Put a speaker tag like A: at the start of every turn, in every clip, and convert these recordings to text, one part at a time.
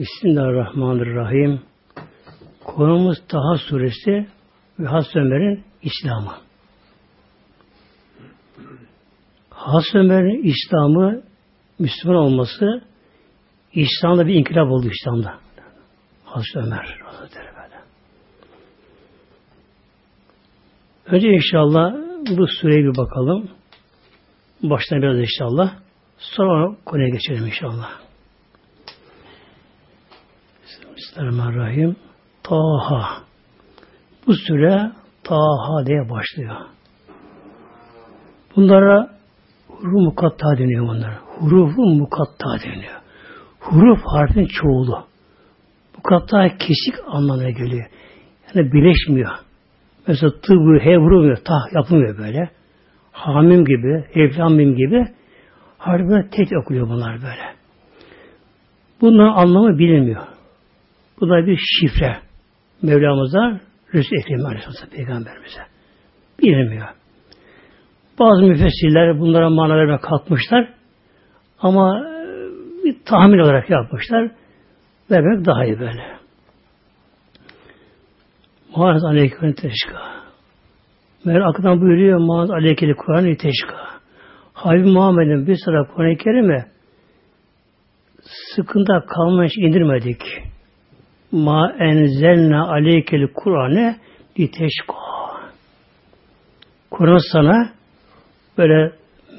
A: Bismillahirrahmanirrahim. Konumuz Taha suresi ve Has Ömer'in İslamı. Has Ömer'in İslamı Müslüman olması İslam'da bir inkılap oldu İslam'da. Has Ömer böyle. Önce inşallah bu sureye bir bakalım. Baştan biraz inşallah. Sonra konuya geçelim inşallah. Bismillahirrahmanirrahim. Taha. Bu süre Taha diye başlıyor. Bunlara huruf mukatta deniyor bunlara. Hurufu mukatta deniyor. Huruf harfin çoğulu. Mukatta kesik anlamına geliyor. Yani birleşmiyor. Mesela tıbbı, he vurulmuyor, tah yapılmıyor böyle. Hamim gibi, evlamim gibi harfler tek okuyor bunlar böyle. Bunların anlamı bilinmiyor. Bu da bir şifre. Mevlamız'a Resul Ekrem Aleyhisselam Peygamberimize. Bilinmiyor. Bazı müfessirler bunlara mana vermeye kalkmışlar. Ama e, bir tahmin olarak yapmışlar. Vermek daha iyi böyle. Muhammed Aleyhisselam Teşka. Meğer akıdan buyuruyor Muhammed Aleyhisselam Kur'an-ı Teşka. Habib Muhammed'in bir sıra Kur'an-ı Kerim'e sıkıntı kalmış indirmedik ma enzelna aleykel Kur'an'e liteşka. Kur'an sana böyle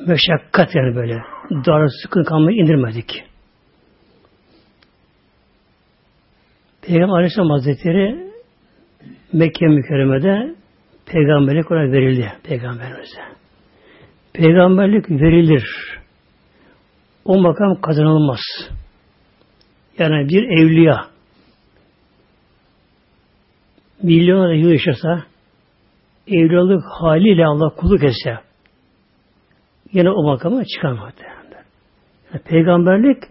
A: meşakkat yani böyle dar sıkıntı kalmayı indirmedik. Peygamber Aleyhisselam Hazretleri Mekke mükerremede peygamberlik ona verildi peygamberimize. Peygamberlik verilir. O makam kazanılmaz. Yani bir evliya milyonlarca yıl yaşasa, evliyalık haliyle Allah kulluk etse, yine o makama çıkamaz. Yani peygamberlik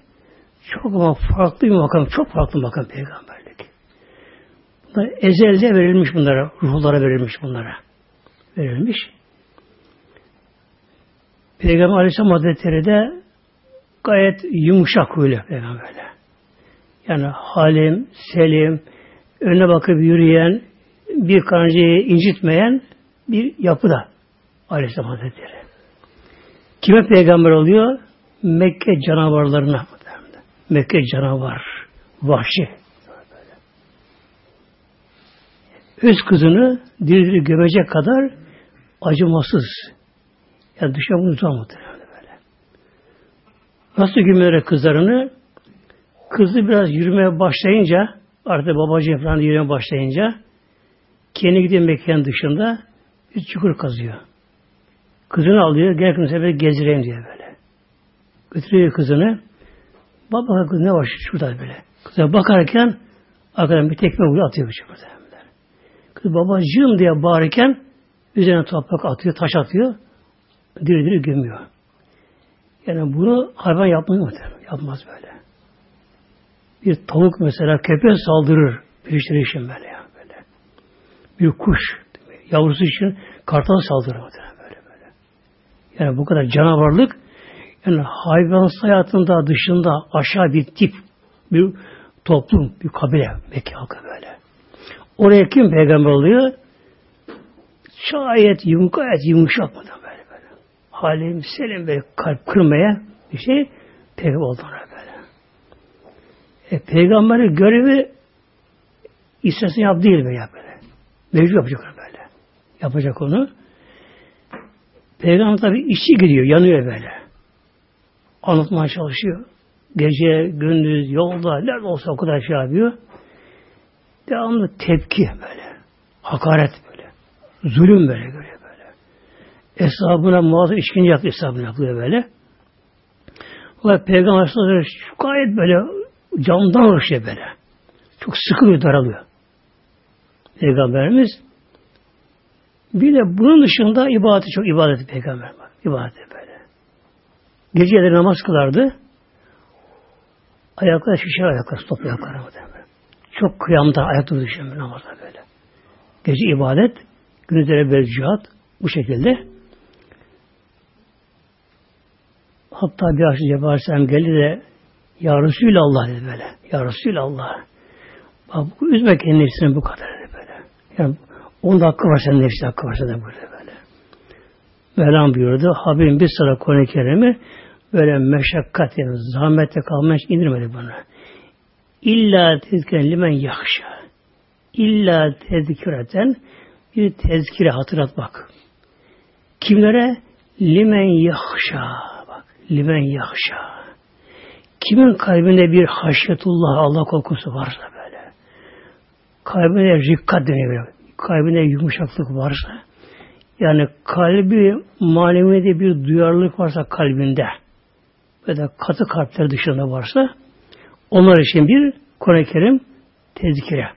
A: çok ama farklı bir makam, çok farklı bir makam peygamberlik. Bunlar ezelde verilmiş bunlara, ruhlara verilmiş bunlara. Verilmiş. Peygamber Aleyhisselam Hazretleri de gayet yumuşak öyle peygamberle. Yani halim, selim, önüne bakıp yürüyen, bir karıncayı incitmeyen bir yapıda Aleyhisselam Hazretleri. Kime peygamber oluyor? Mekke canavarlarına. Mekke canavar, vahşi. Öz kızını diri diri gömecek kadar acımasız. Ya yani düşen bunu böyle. Nasıl gömerek kızlarını? Kızı biraz yürümeye başlayınca Artık babacığım falan yürüyemeye başlayınca kendi gidiyor mekan dışında bir çukur kazıyor. Kızını alıyor, gel kızını sefer gezdireyim diye böyle. Götürüyor kızını. Baba kız ne var şurada böyle. Kıza bakarken arkadan bir tekme vuruyor atıyor bu çukurda. Kız babacığım diye bağırırken üzerine toprak atıyor, taş atıyor. Diri diri gömüyor. Yani bunu hayvan yapmıyor mu? Yapmaz böyle bir tavuk mesela köpeğe saldırır pirinçleri için böyle ya böyle. Bir kuş yavrusu için kartal saldırır böyle böyle. Yani bu kadar canavarlık yani hayvan hayatında dışında aşağı bir tip bir toplum, bir kabile Mekke halkı böyle. Oraya kim peygamber oluyor? Şayet yumuşak, yumuşak mı böyle böyle. Halim, selim böyle kalp kırmaya bir şey peygamber oldu e, peygamberin görevi istersen yap değil mi ya böyle. Mevcut yapacak onu böyle. Yapacak onu. Peygamber tabi işi gidiyor, yanıyor böyle. Anlatmaya çalışıyor. Gece, gündüz, yolda, nerede olsa o kadar şey yapıyor. Devamlı tepki böyle. Hakaret böyle. Zulüm böyle görüyor böyle. Eshabına muazzam işkence yaptı hesabını yapıyor böyle. Fakat Peygamber Aleyhisselam gayet böyle camdan uğraşıyor böyle. Çok sıkılıyor, daralıyor. Peygamberimiz bir de bunun dışında ibadeti çok ibadeti peygamber var. İbadeti böyle. Geceleri namaz kılardı. Ayaklar şişer ayaklar, stop ayaklar. Çok kıyamda ayakta düşüyor namazda böyle. Gece ibadet, gündüzlere böyle cihat bu şekilde. Hatta bir akşam Cebrail geldi de Ya Resulallah dedi böyle. Ya Resulallah. Bak üzme kendi bu kadar dedi böyle. Yani onun hakkı var senin nefsi hakkı var senin burada böyle. Mevlam buyurdu. Habibim bir sıra Kur'an-ı Kerim'i böyle meşakkat yani zahmette kalmaya indirmedi bana. İlla tezkiren limen yakşa. İlla tezkireten bir tezkire hatırlatmak. Kimlere? Limen yakşa. Bak, limen yakşa. Kimin kalbinde bir haşyetullah, Allah korkusu varsa böyle. Kalbinde rikkat deniyor. Kalbinde yumuşaklık varsa. Yani kalbi maneviyede bir duyarlılık varsa kalbinde ve de katı kalpler dışında varsa onlar için bir Kur'an-ı Kerim tezkire.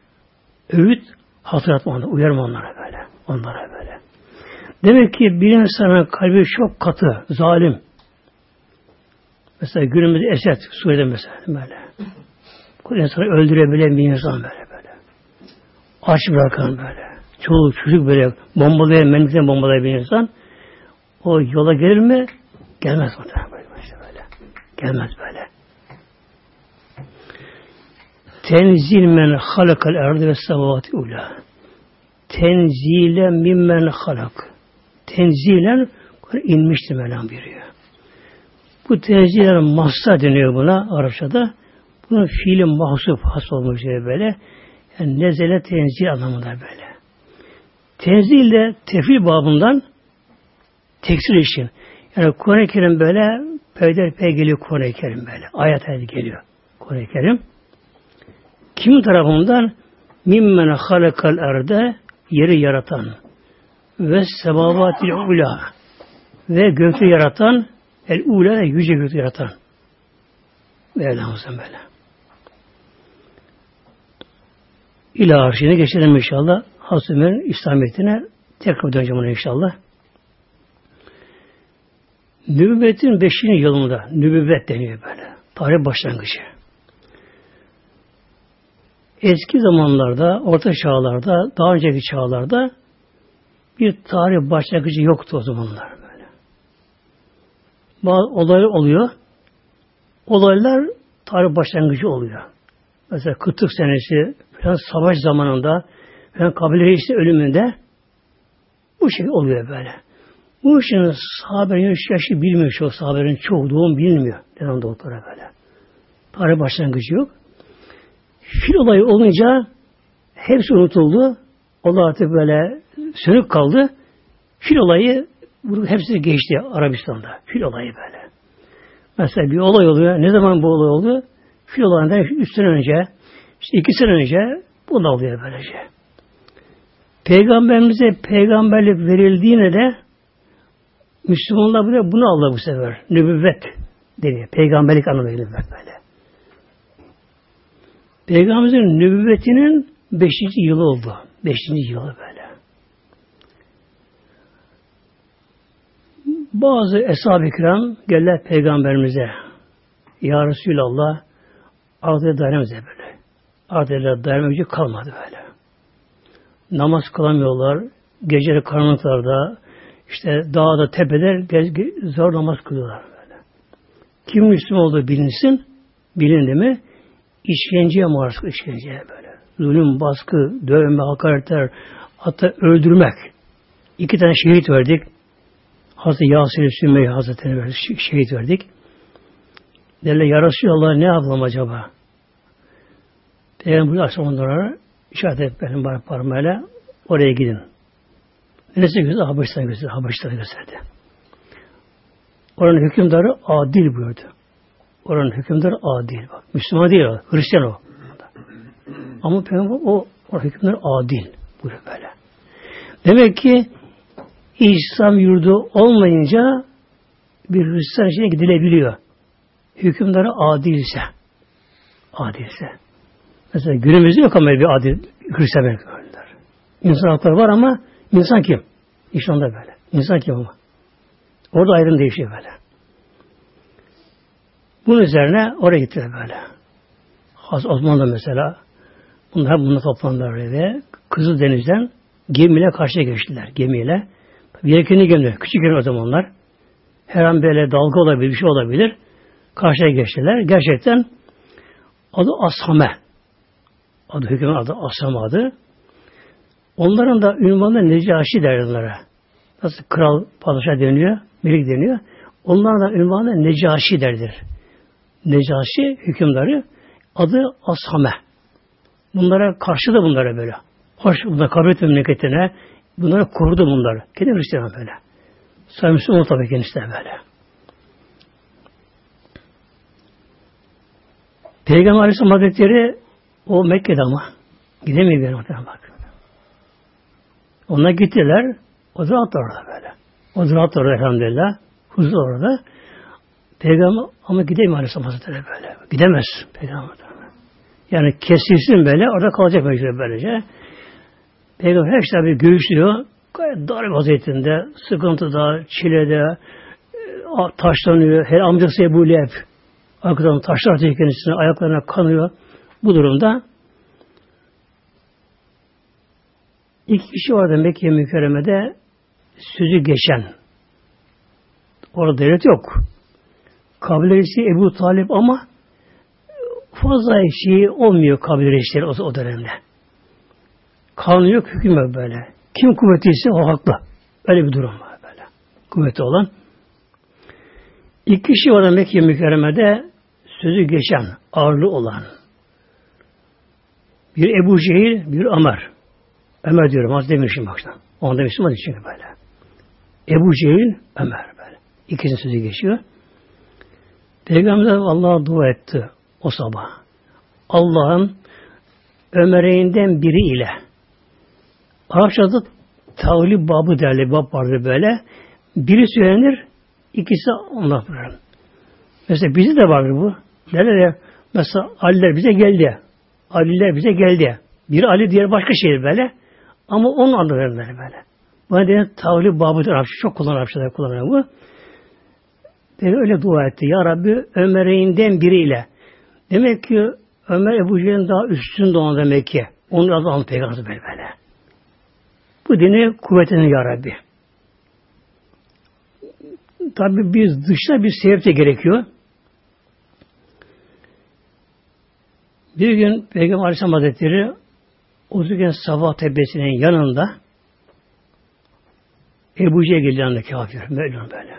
A: Öğüt hatırlatma onlara, uyarma onlara böyle. Onlara böyle. Demek ki bir insanın kalbi çok katı, zalim. Mesela günümüzde Esed, Suriye'de mesela böyle. İnsanı öldürebilen bir insan böyle böyle. Aç bırakan böyle. Çoğu çocuk böyle bombalayan, memleketten bombalayan bir insan. O yola gelir mi? Gelmez muhtemelen böyle. Işte böyle. Gelmez böyle. Tenzil men halakal erdi ve semavati ula. Tenzilen mimmen halak. Tenzilen inmiştir Mevlam buyuruyor. Bu tenzilen mastar deniyor buna Arapçada. Bunun fiili mahsup has olmuş diye böyle. Yani nezele tenzil anlamında böyle. Tenzil de tefil babından teksir için. Yani Kur'an-ı Kerim böyle peyderpey geliyor Kur'an-ı Kerim böyle. Ayet ayet geliyor Kur'an-ı Kerim. Kim tarafından? Mimmen halakal erde yeri yaratan ve sebavatil ula ve gökü yaratan el ula yüce gökü yaratan Mevlamızın böyle. İlah arşine geçelim inşallah. Hazreti Ömer'in İslamiyetine tekrar döneceğim ona inşallah. Nübüvvetin beşinci yılında nübüvvet deniyor böyle. Tarih başlangıcı. Eski zamanlarda, orta çağlarda, daha önceki çağlarda bir tarih başlangıcı yoktu o zamanlar. Bazı olaylar oluyor. Olaylar tarih başlangıcı oluyor. Mesela kıtlık senesi falan savaş zamanında falan kabile reisi ölümünde bu şey oluyor böyle. Bu işin sahabenin yaş, yaşı bilmiyor çoğu sahabenin çoğu doğum bilmiyor. Neden doktora böyle. Tarih başlangıcı yok. Fil olayı olunca hepsi unutuldu. Allah artık böyle sönük kaldı. Fil olayı hepsi geçti Arabistan'da. Fil olayı böyle. Mesela bir olay oluyor. Ne zaman bu olay oldu? Fil olayından üç sene önce, işte iki sene önce bu da oluyor böylece. Peygamberimize peygamberlik verildiğine de Müslümanlar bile bunu aldı bu sefer. Nübüvvet deniyor. Peygamberlik anlamıyla nübüvvet böyle. Peygamberimizin nübüvvetinin beşinci yılı oldu. Beşinci yılı böyle. Bazı eshab-ı kiram geldiler peygamberimize. Ya Resulallah artık dayanamaz böyle. Artık dayanamaz kalmadı böyle. Namaz kılamıyorlar. Geceleri karanlıklarda işte dağda, tepeler zor namaz kılıyorlar böyle. Kim Müslüman olduğu bilinsin, bilindi mi işkenceye maruz işkenceye böyle. Zulüm, baskı, dövme, hakaretler, hatta öldürmek. İki tane şehit verdik. Hazreti Yasir Sümeyye Hazretleri verdik, şehit verdik. Derler ya Resulallah ne yapalım acaba? Peygamber akşam onlara işaret et benim parmağıyla oraya gidin. Neresi gösterdi? Habeşistan gösterdi. Habeşistan'ı gösterdi. Oranın hükümdarı adil buyurdu. Oranın hükümdarı adil. Bak, Müslüman değil o. Hristiyan o. Ama Peygamber o, o hükümdar adil. Buyuruyor böyle. Demek ki İslam yurdu olmayınca bir Hristiyan içine gidilebiliyor. Hükümdarı adilse. Adilse. Mesela günümüzde yok ama bir adil Hristiyan hükümdarlar. İnsan hakları var ama insan kim? İşte onda böyle. İnsan kim ama? Orada ayrım değişiyor böyle. Bunun üzerine oraya gittiler böyle. Az Osmanlı mesela bunlar bunu toplandılar ve Kızıl Deniz'den gemiyle karşıya geçtiler. Gemiyle. Yelkenli gemi. Küçük gemi o zamanlar. Her an böyle dalga olabilir, bir şey olabilir. Karşıya geçtiler. Gerçekten adı Ashame. Adı hükümet adı Ashame adı. Onların da ünvanı Necaşi derler Nasıl kral, padişah deniyor, melik deniyor. Onların da ünvanı Necaşi derdir. Necaşi hükümdarı adı Ashame. Bunlara karşı da bunlara böyle. Hoş bunlar kabret memleketine bunları korudu bunları. Kendi Hristiyan böyle. Sayın Müslüman tabii kendisi de böyle. Peygamber Aleyhisselam Hazretleri o Mekke'de ama gidemiyor bir bak. Onlar gittiler. O da orada böyle. O da orada elhamdülillah. Huzur orada. Peygamber ama gidemiyor Aleyhisselam Hazretleri böyle. Gidemez Peygamber. Yani kesilsin böyle orada kalacak mecbur böylece. Peygamber her şey bir göğüslüyor. Gayet dar vaziyetinde, sıkıntıda, çilede, e, taşlanıyor. Her amcası Ebu Leheb arkadan taşlar atıyor kendisine, ayaklarına kanıyor. Bu durumda iki kişi vardı Mekke mükerremede sözü geçen. Orada devlet yok. Kabilesi Ebu Talip ama fazla şey olmuyor kabile o, o dönemde. Kanun yok, hüküm yok böyle. Kim kuvvetliyse o haklı. Öyle bir durum var böyle. Kuvveti olan. İki kişi var Mekke mükerremede sözü geçen, ağırlı olan. Bir Ebu Cehil, bir Ömer. Ömer diyorum, az demişim bak. Onda Müslüman için böyle. Ebu Cehil, Ömer böyle. İkisinin sözü geçiyor. Peygamber Allah'a dua etti o sabah. Allah'ın Ömer'inden biri ile Arapçada tavli babı derler, bab vardır böyle. Biri söylenir, ikisi buyurun. Mesela bizi de vardır bu. Derler ya, mesela Aliler bize geldi. Aliler bize geldi. Bir Ali diğer başka şehir böyle. Ama onun adı verirler böyle. Buna denen tavli babıdır Arapça. Çok kullanır Arapçada kullanıyor bu. Dedi, öyle dua etti. Ya Rabbi Ömer'inden biriyle. Demek ki Ömer Ebu Cehil'in daha üstün doğan demek ki. Onun adı Allah Peygamber böyle. Bu dini kuvvetinin Ya Rabbi. Tabi biz dışta bir sebep de gerekiyor. Bir gün Peygamber Aleyhisselam Hazretleri otururken sabah tepesinin yanında Ebu Cehil yanında kafir. Böyle böyle.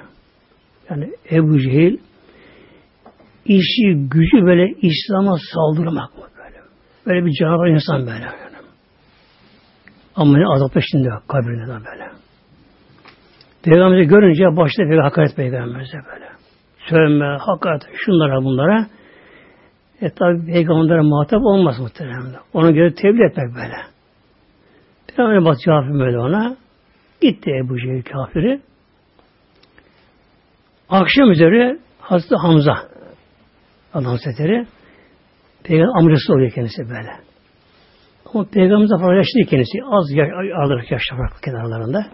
A: Yani Ebu Cehil işi, gücü böyle İslam'a saldırmak mı böyle? Böyle bir canavar insan böyle. Ama ne azap peşinde kabrinde de böyle. Peygamber'i görünce başta bir hakaret peygamberimize böyle. Sövme, hakaret, şunlara bunlara. E tabi peygamberlere muhatap olmaz muhtemelen. Ona göre tebliğ etmek böyle. Peygamber bak cevap böyle ona. Gitti Ebu Cehil kafiri. Akşam üzeri Hazreti Hamza Allah Hazretleri Peygamber amcası oluyor kendisi böyle. Ama Peygamber falan yaşlı kendisi. Az yaş, ağırlık yaşta farklı kenarlarında.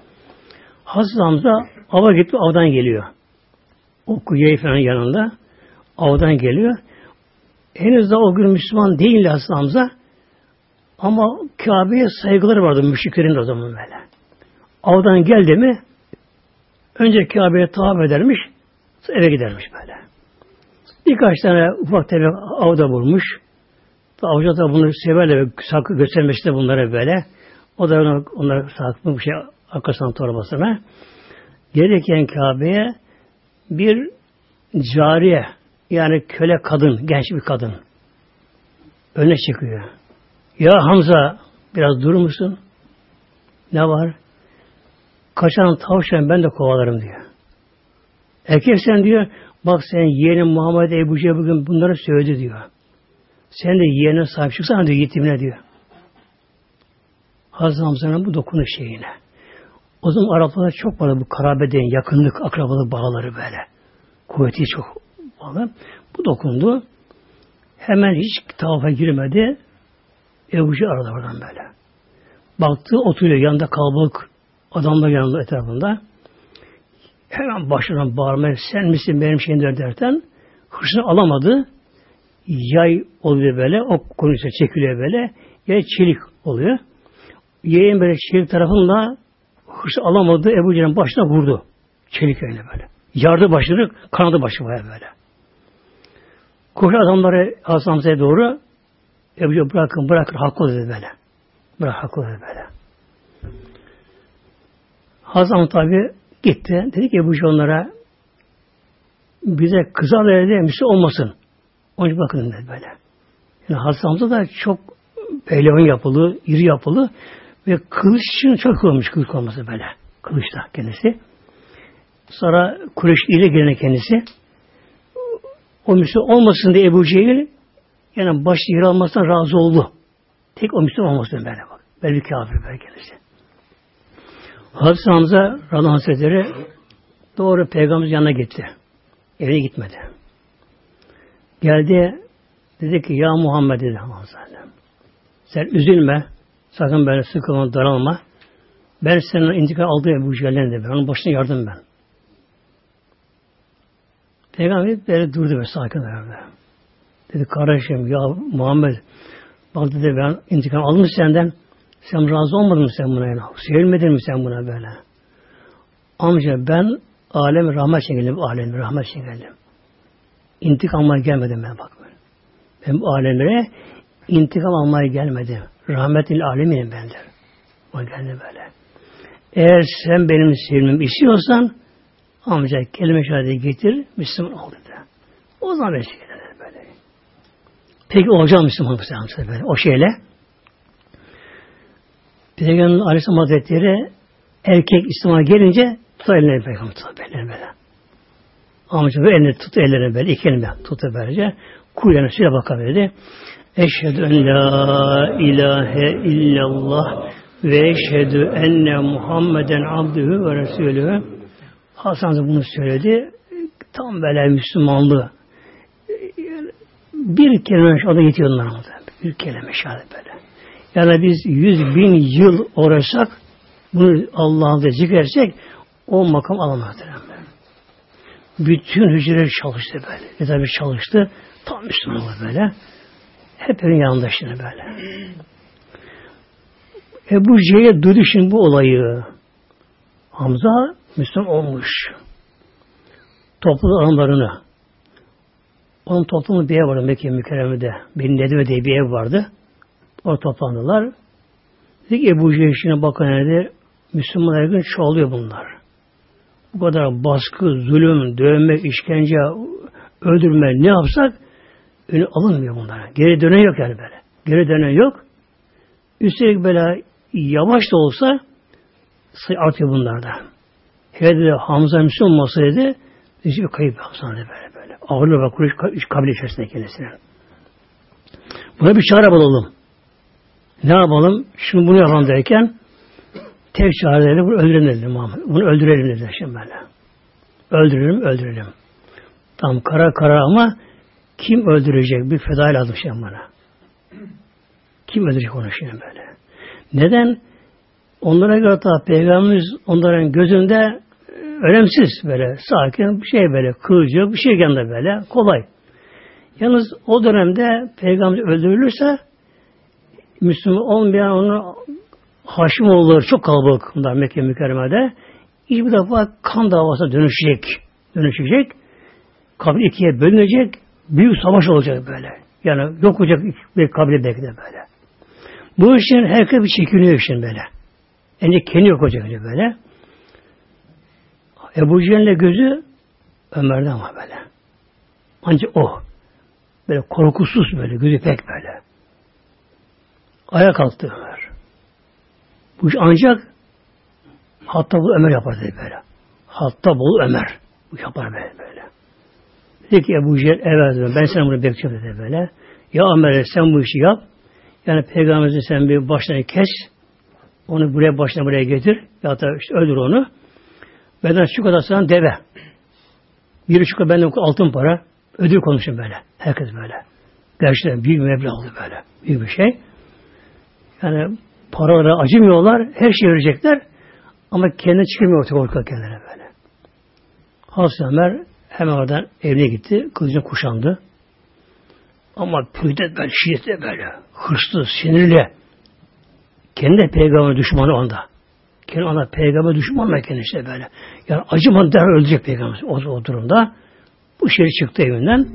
A: Hazreti Hamza ava gitti avdan geliyor. O kuyuya falan yanında avdan geliyor. Henüz de o gün Müslüman değil Hazreti Hamza. Ama Kabe'ye saygıları vardı müşriklerin o zaman böyle. Avdan geldi mi önce Kabe'ye tavaf edermiş eve gidermiş böyle. Birkaç tane ufak tefek avda bulmuş. Avcı da bunu severle sakı göstermesi de bunlara böyle. O da ona, onlara saklı bir şey arkasından torbasına. Gelirken Kabe'ye bir cariye yani köle kadın, genç bir kadın öne çıkıyor. Ya Hamza biraz durur musun? Ne var? Kaçan tavşan ben de kovalarım diyor. Erkek sen diyor, bak sen yeğenin Muhammed Ebu Cehil bugün bunları söyledi diyor. Sen de yeğenine sahip çıksana diyor, yetimine diyor. Hazreti Hamza'nın bu dokunuş şeyine. O zaman Araplarda çok vardı bu karabeden, yakınlık, akrabalık bağları böyle. Kuvveti çok bağlı. Bu dokundu. Hemen hiç tavafa girmedi. Ebu Cehil aradı oradan böyle. Baktı oturuyor yanında kalabalık adamlar yanında etrafında. Hemen başına bağırmaya sen misin benim şeyim derken hırsını alamadı. Yay oluyor böyle. O konuysa çekiliyor böyle. Yay çelik oluyor. Yayın böyle çelik tarafında hırsı alamadı. Ebu Cehil'in başına vurdu. Çelik yayını böyle. Yardı başını, kanadı başı baya böyle. Koşu adamları Hazreti doğru Ebu Cehil bırakın bırakın haklı dedi böyle. Bırak haklı dedi böyle. Hazreti tabi gitti. Dedi ki Ebu Cehil onlara bize kızar dedi Müslüman olmasın. Onun bakın dedi böyle. Yani Hazreti da çok pehlivan yapılı, iri yapılı ve kılıç için çok olmuş kılıç olması böyle. Kılıçta kendisi. Sonra Kureyş ile gelen kendisi o Müslüman olmasın diye Ebu Cehil yani baş yer almasından razı oldu. Tek o Müslüman olmasın böyle bak. Böyle bir kafir böyle kendisi. Hazreti Hamza Radhan Hazretleri doğru Peygamber'in yanına gitti. Evine gitmedi. Geldi dedi ki ya Muhammed dedi. Sen üzülme. Sakın böyle sıkılma, daralma. Ben senin intikal aldığı Ebu Cehil'den de ben. Onun başına yardım ben. Peygamber böyle durdu ve sakin verdi. Dedi kardeşim ya Muhammed bak dedi ben intikam aldım senden. Sen razı olmadın mı sen buna? Yani? Sevilmedin mi sen buna böyle? Amca ben alem rahmet için geldim. Alem rahmet için geldim. İntikam almaya gelmedim ben bak. Ben bu alemlere intikam almaya gelmedim. Rahmetil alemin bendir. O geldi böyle. Eğer sen benim sevmemi istiyorsan amca kelime şehadeti getir, Müslüman ol dedi. O zaman ben şey böyle. Peki olacağım Müslüman bu böyle. O şeyle Peygamber Aleyhisselam Hazretleri erkek İslam'a gelince tutar ellerini Peygamber tutar ellerini böyle. Amca böyle elini tut ellerini böyle iki elini tutu böylece. Kuyularına suya bakabildi. Eşhedü en la ilahe illallah ve eşhedü enne Muhammeden abdühü ve resulühü. Hasan bunu söyledi. Tam böyle Müslümanlığı. Bir kelime şahada yetiyor onlara. Bir kelime şahada böyle. Yani biz yüz bin yıl uğraşsak bunu Allah'ın da zikrersek o makam alamazdır. Bütün hücreler çalıştı böyle. Ne tabi çalıştı. Tam Müslümanlar böyle. Hep önün yanında şimdi böyle. Ebu Cehil'e duydu şimdi bu olayı. Hamza Müslüman olmuş. Topladı adamlarını. Onun toplumu bir ev vardı Mekke mükerremede. Benim Nedime diye bir ev vardı. Orada toplandılar. Dedi ki Ebu Cehil bakın dedi. Müslüman her gün çoğalıyor bunlar. Bu kadar baskı, zulüm, dövme, işkence, öldürme ne yapsak önü alınmıyor bunlara. Geri dönen yok yani böyle. Geri dönen yok. Üstelik böyle yavaş da olsa artıyor bunlarda. Hele dedi Hamza Müslüman olmasa dedi bir kayıp Hamza dedi böyle böyle. Ağırlığı bak Kureyş kabile içerisinde kendisine. Buna bir çare bulalım. Ne yapalım? Şunu bunu yapalım derken tek çareleri bunu öldürelim dedi Muhammed. Bunu öldürelim dedi şimdi böyle. Öldürelim, öldürelim. Tam kara kara ama kim öldürecek? Bir feda lazım şimdi bana. Kim öldürecek onu şimdi böyle? Neden? Onlara göre ta Peygamberimiz onların gözünde e, önemsiz böyle sakin bir şey böyle kılıcı bir şey yanında böyle kolay. Yalnız o dönemde Peygamber öldürülürse Müslüman olmayan onu Haşimoğulları çok kalabalık bunlar Mekke mükerremede. Hiçbir defa kan davasına dönüşecek. Dönüşecek. Kabile ikiye bölünecek. Büyük savaş olacak böyle. Yani yok olacak bir kabile belki de böyle. Bu işin herkes bir çekiniyor işin böyle. Önce kendi yok olacak böyle. Ebu Cehil'in gözü Ömer'de ama böyle. Ancak o. Böyle korkusuz böyle, gözü pek böyle. Ayağa kalktı. Bu iş ancak hatta bu Ömer yapar dedi böyle. Hatta bu Ömer. Bu yapar böyle böyle. Dedi ki Ebu Cehil evet ben sana bunu bekliyorum dedi böyle. Ya Ömer sen bu işi yap. Yani peygamberimizin sen bir başlarını kes. Onu buraya başına buraya getir. Ya da işte öldür onu. Benden şu kadar sana deve. Bir şu kadar benden altın para. Ödül konuşun böyle. Herkes böyle. Gerçekten büyük meblağ oldu böyle. Büyük bir şey. Yani paralara acımıyorlar. Her şeyi verecekler. Ama kendi çıkmıyor ortaya korkuyor kendine böyle. Hazreti Ömer hemen oradan evine gitti. Kılıcını kuşandı. Ama püyde böyle, şiddetli böyle. Hırslı, sinirli. Kendi peygamber düşmanı onda. Kendi ona peygamber düşmanı da kendisi böyle. Yani acımadan derhal ölecek peygamber o, o durumda. Bu şehir çıktı evinden.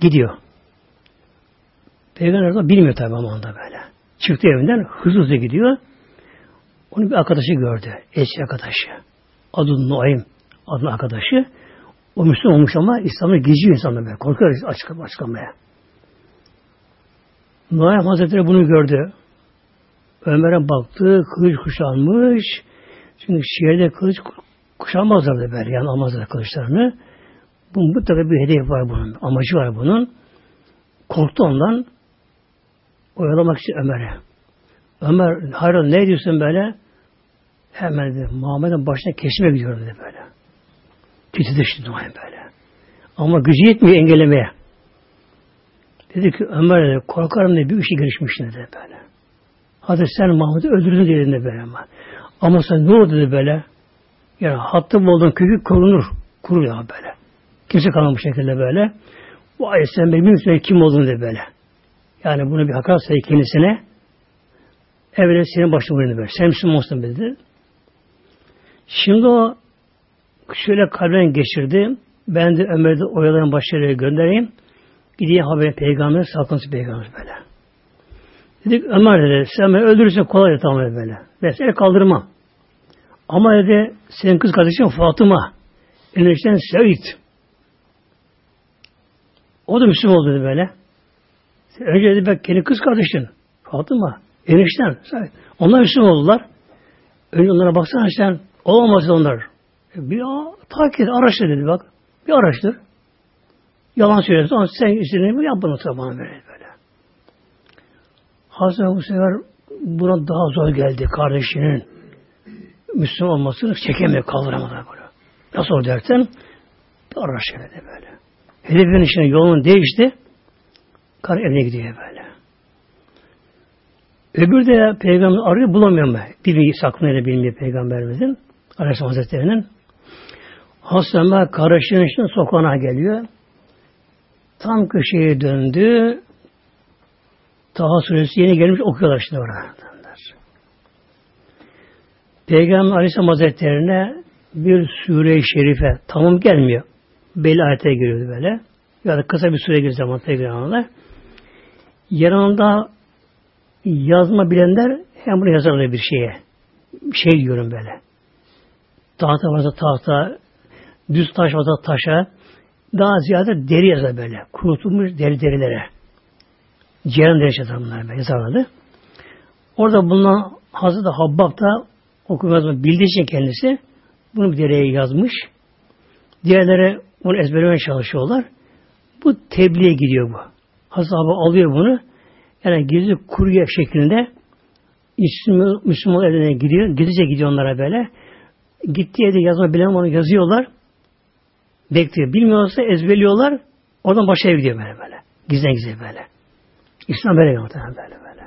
A: Gidiyor. Peygamber de bilmiyor tabi ama onda böyle. Çıktı evinden hızlı hızlı gidiyor. Onu bir arkadaşı gördü. Eski arkadaşı. Adı Nuaym adlı arkadaşı. O Müslüman olmuş ama İslam'da geziyor insanlar böyle. Korkuyor açık, açıklamaya. Nuaym Hazretleri bunu gördü. Ömer'e baktı, kılıç kuşanmış. Çünkü şehirde kılıç kuşanmazlardı böyle, yani almazlar kılıçlarını. Bunun bu tabi bir hedef var bunun, amacı var bunun. Korktu ondan. Oyalamak için Ömer'e. Ömer, hayır ne diyorsun böyle? Hemen dedi, Muhammed'in başına kesime gidiyorum dedi böyle. Titredi şimdi böyle. Ama gücü yetmiyor engellemeye. Dedi ki Ömer dedi, korkarım diye bir işe girişmiş dedi böyle. Hadi sen Mahmud'u öldürdün dedi böyle ama. Ama sen ne oldu dedi böyle. Yani hattım olduğun kökü korunur. Kurur ya böyle. Kimse kalmamış şekilde böyle. Vay sen benim kim olduğunu dedi böyle. Yani bunu bir hakaret sayı kendisine. Evvela senin başına vurdu böyle. Sen Müslüman olsun dedi. Şimdi o şöyle kalben geçirdi. Ben de Ömer'de oyalayan başarıya göndereyim. Gideyim haberi peygamber, sakınsız peygamber böyle. Dedik Ömer dedi, sen beni öldürürsen kolay dedi tamam dedi böyle. Ben seni kaldırmam. Ama dedi, senin kız kardeşin Fatıma, enişten Seyit. O da Müslüman oldu dedi böyle. Önce dedi ben kendi kız kardeşin Fatıma, enişten. Onlar Müslüman oldular. Önce onlara baksana sen, olamaz onlar. E, bir takip araştır dedi bak. Bir araştır. Yalan söylüyorsun. Sen istediğini yap bunu tabi bana böyle. Hazreti bu sefer buna daha zor geldi kardeşinin Müslüman olmasını çekemiyor, kaldıramadı böyle. Nasıl oldu derken bir araç geldi böyle. Hedefin içine yolun değişti. Kar evine gidiyor böyle. Öbür de peygamber arıyor bulamıyor mu? Bir bilgi saklığıyla bilmiyor peygamberimizin. Aleyhisselam Hazretleri'nin. Hastanlar kardeşinin içine sokağına geliyor. Tam köşeye döndü. Taha suresi yeni gelmiş okuyorlar işte orada. Peygamber Aleyhisselam Hazretlerine bir sure-i şerife tamam gelmiyor. Belli ayete giriyordu böyle. Ya da kısa bir süre giriyor zaman Peygamber'e. Yanında yazma bilenler hem bunu yazarlar bir şeye. Şey diyorum böyle. Tahta varsa tahta, düz taş varsa taşa, daha ziyade deri yazar böyle. Kurutulmuş deri derilere. Ceylan derece bunlar böyle yazarladı. Orada bulunan Hazreti Habbab da okuma bildiği için kendisi bunu bir dereye yazmış. Diğerlere onu ezberlemeye çalışıyorlar. Bu tebliğe gidiyor bu. Hazreti alıyor bunu. Yani gizli kurye şeklinde Müslüman, Müslüman eline gidiyor. Gizlice gidiyor onlara böyle. Gittiği yerde yazma bilen onu yazıyorlar. Bekliyor. Bilmiyorsa ezberliyorlar. Oradan başa gidiyor böyle böyle. Gizlen gizli böyle. İslam böyle muhtemelen böyle böyle.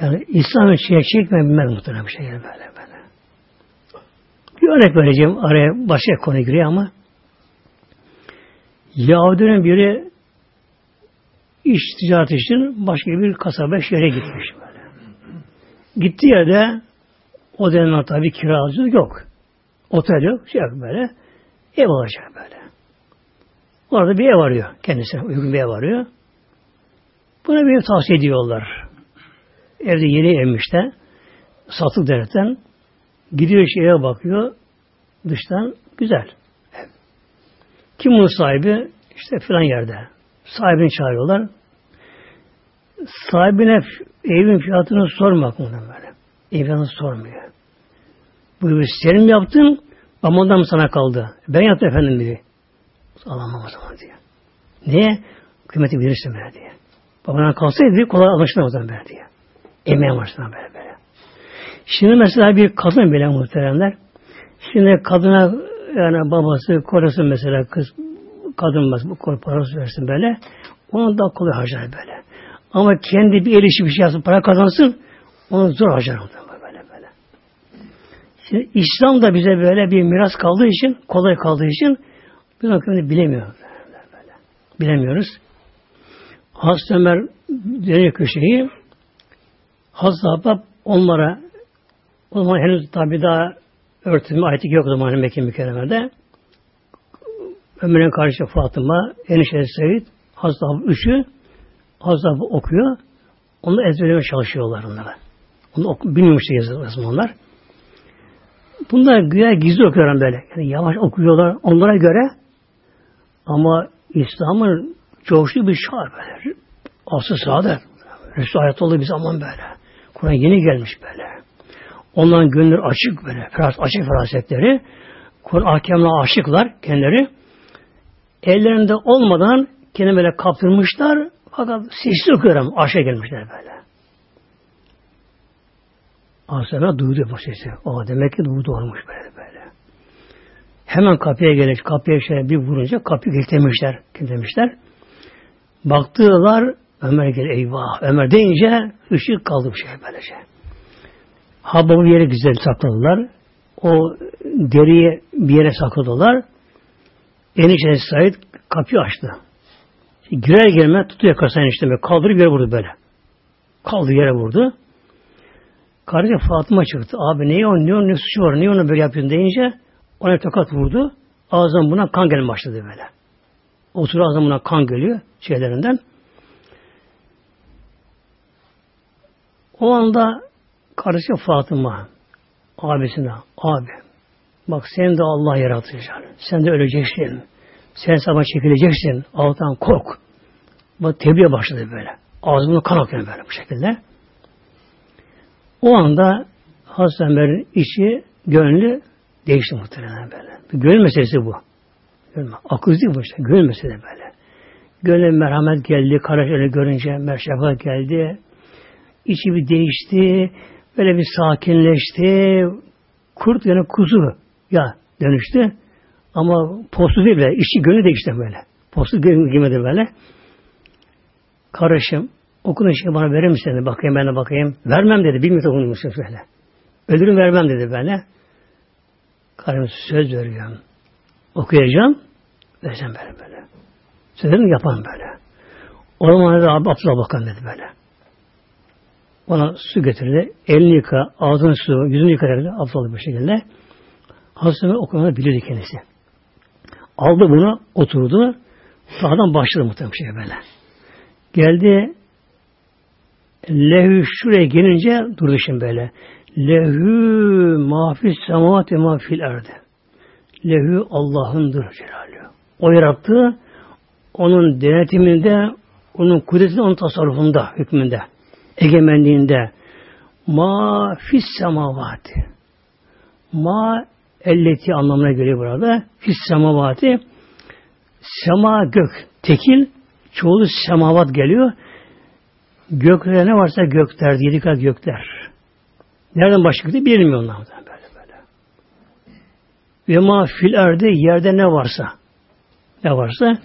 A: Yani İslam için çekme bilmez muhtemelen bir şey böyle böyle. Bir örnek vereceğim. Araya başka konu giriyor ama Yahudinin biri iş ticaret için başka bir kasaba şehre gitmiş böyle. Gittiği yerde o dönemler tabi kiracı yok. Otel yok, şey yok böyle. Ev olacak böyle. Orada bir ev arıyor kendisine. Uygun bir ev arıyor. Buna bir tavsiye ediyorlar. Evde yeni evmiş de satılık derken gidiyor şeye bakıyor dıştan güzel. Kim bunun sahibi? İşte filan yerde. Sahibini çağırıyorlar. Sahibine evin fiyatını sormak böyle. Evin fiyatını sormuyor. Bu evi senin mi yaptın? Babandan mı sana kaldı? Ben yaptım efendim dedi. Alamam o zaman diye. Niye? Kıymeti bilirsin böyle diye. Babadan kalsaydı kolay anlaşılamaz böyle diye. Emeğe başına böyle böyle. Şimdi mesela bir kadın bile muhteremler. Şimdi kadına yani babası, korası mesela kız kadın bu parası versin böyle. Onu da kolay harcar böyle. Ama kendi bir el işi bir şey yapsın, para kazansın, onu zor harcar böyle böyle. Şimdi İslam da bize böyle bir miras kaldığı için, kolay kaldığı için biz onu bilemiyoruz. Böyle, böyle. Bilemiyoruz. Hazreti Ömer dönüyor köşeyi. Hazreti Abbab onlara o zaman henüz tabi daha örtülme ayeti yok o zaman Mekke mükerremede. Ömer'in kardeşi Fatıma, enişte Seyyid, Hazreti üçü Hazreti okuyor. Onu ezberlemeye çalışıyorlar onlara. Onu oku, bilmemişti yazmanlar. Bunlar güya gizli okuyorlar böyle. Yani yavaş okuyorlar onlara göre ama İslam'ın coştuğu bir şar böyle. Asıl saadet. Resul hayat olduğu bir zaman böyle. Kur'an yeni gelmiş böyle. Onların gönülleri açık böyle. Feras, açık ferasetleri. Kur'an ahkamına aşıklar kendileri. Ellerinde olmadan kendini böyle kaptırmışlar. Fakat sesli okuyorum. Aşağı gelmişler böyle. Asena duydu bu sesi. O demek ki duydu olmuş böyle böyle. Hemen kapıya gelecek. Kapıya şöyle bir vurunca kapıyı kilitlemişler. Kilitlemişler. Baktılar Ömer gel eyvah. Ömer deyince ışık kaldı bir şey böylece. Hababı bir yere güzel sakladılar. O deriye bir yere sakladılar. Enişte Said kapıyı açtı. Girer gelme tutuyor kasayı enişteme. Kaldırıp yere vurdu böyle. Kaldı yere vurdu. Kardeşim Fatıma çıktı. Abi niye o, o, ne suçu var, niye onu böyle yapıyorsun deyince ona tokat vurdu. Ağzından buna kan gelmeye başladı böyle. Otur ağzından buna kan geliyor şeylerinden. O anda kardeşi Fatıma abisine abi bak sen de Allah yaratacak. Sen de öleceksin. Sen sabah çekileceksin. Allah'tan kork. Bak tebliğe başladı böyle. Ağzımda kan akıyor böyle bu şekilde. O anda Hazreti Ömer'in içi, gönlü değişti muhtemelen böyle. Gönül meselesi bu. Gönül, akıl değil bu işte. Gönül meselesi böyle. Gönül merhamet geldi, kardeşlerini görünce merşefat geldi. İçi bir değişti, böyle bir sakinleşti. Kurt yani kuzu ya dönüştü. Ama postu değil böyle. İçi gönlü değişti böyle. Postu giymedi böyle. Kardeşim okudun şey bana verir misin dedi. Bakayım ben de bakayım. Vermem dedi. Bilmiyor okudun musun böyle. Ölürüm vermem dedi böyle. Kardeşim söz veriyorum. Okuyacağım. Vereceğim böyle böyle. Sözlerini yapan böyle. O zaman da abi Abdullah Bakan dedi böyle. Ona su getirdi. Elini yıka, ağzını su, yüzünü yıka dedi. Abdullah bir şekilde. Hazreti okumanı bilirdi kendisi. Aldı bunu, oturdu. Sağdan başladı muhtemelen şey böyle. Geldi lehü şuraya gelince durdu şimdi böyle. Lehü mafis semavat ve mafil erdi. Lehü Allah'ındır Celaluhu. O yarattı. Onun denetiminde, onun kudretinde, onun tasarrufunda, hükmünde, egemenliğinde. Ma fis semavati. Ma elleti anlamına geliyor burada. Fis semavati. Sema gök. Tekil. Çoğulu semavat geliyor. Göklerde ne varsa gökler, yedi kat gökler. Nereden başladı bilmiyor onlar böyle böyle. Ve ma fil erde yerde ne varsa ne varsa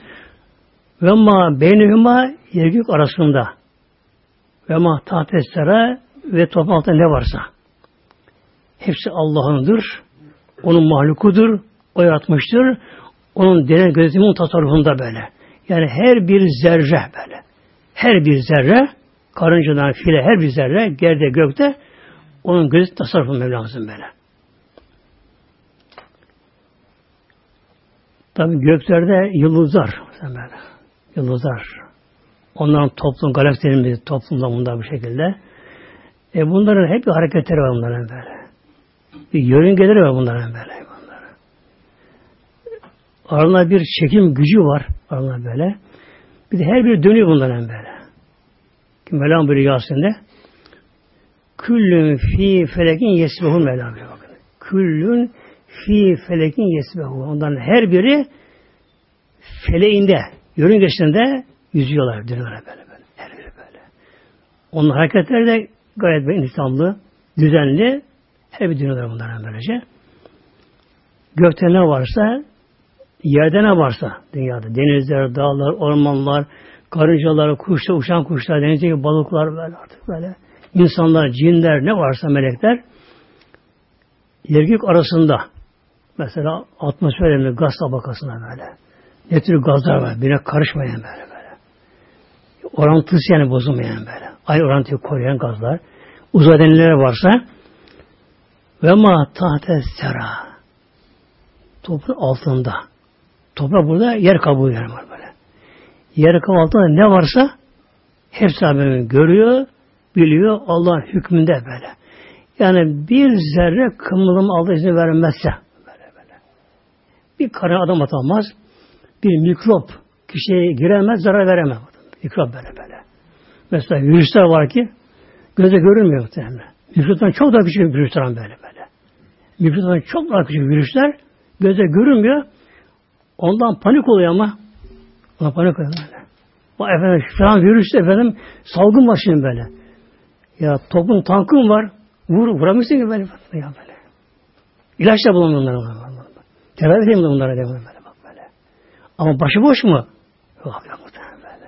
A: ve ma beynühüma yer gök arasında ve ma tahtestere ve toprakta ne varsa hepsi Allah'ındır. Onun mahlukudur. O yaratmıştır. Onun denen gözetimin tasarrufunda böyle. Yani her bir zerre böyle. Her bir zerre karıncadan file her bir zerre gerde gökte onun gözü tasarrufu Mevlamızın böyle. Tabi göklerde yıldızlar böyle. Yıldızlar. Onların toplum, galaksilerimiz toplumda bunda bu şekilde. E bunların hep bir hareketleri var bunların böyle. Bir yörüngeleri var bunların böyle. Bunların. Aralarında bir çekim gücü var. Aralarında böyle. Bir de her biri dönüyor bunların böyle. Mevlam buyuruyor Yasin'de Küllün fi felekin yesbehu Mevlam buyuruyor bakın. Küllün fi felekin yesbehu. Ondan her biri feleğinde, yörüngesinde yüzüyorlar, dönüyorlar böyle böyle. Her biri böyle. Onun hareketleri de gayet bir intizamlı, düzenli. Her bir dönüyorlar bunlara böylece. Gökte ne varsa, yerde ne varsa dünyada, denizler, dağlar, ormanlar, karıncalar, kuşlar, uçan kuşlar, denizdeki balıklar böyle artık böyle. insanlar, cinler, ne varsa melekler yer gök arasında mesela atmosferinde gaz tabakasına böyle. Ne tür gazlar var? Birine karışmayan böyle böyle. Orantısı yani bozulmayan böyle. Ay orantıyı koruyan gazlar. Uzay denileri varsa ve ma tahte sera toprağın altında Toprak burada yer kabuğu yer var böyle. Yer kabuğu altında ne varsa hepsi Rabbim görüyor, biliyor Allah'ın hükmünde böyle. Yani bir zerre kımılım Allah izin vermezse böyle böyle. Bir kara adam atamaz. Bir mikrop kişiye giremez, zarar veremez. Mikrop böyle böyle. Mesela virüsler var ki göze görünmüyor muhtemelen. Mikroptan çok daha küçük virüsler böyle böyle. Mikroptan çok daha virüsler göze görünmüyor. Ondan panik oluyor ama ona panik oluyor böyle. Bu efendim şu an virüs efendim salgın başlıyor böyle. Ya topun tankın var. Vur, vuramıyorsun ki böyle. Ya böyle. İlaç da bulamıyor onlara. Tedavi edeyim de onlara böyle, böyle bak böyle. Ama başıboş mu? Yok yok böyle.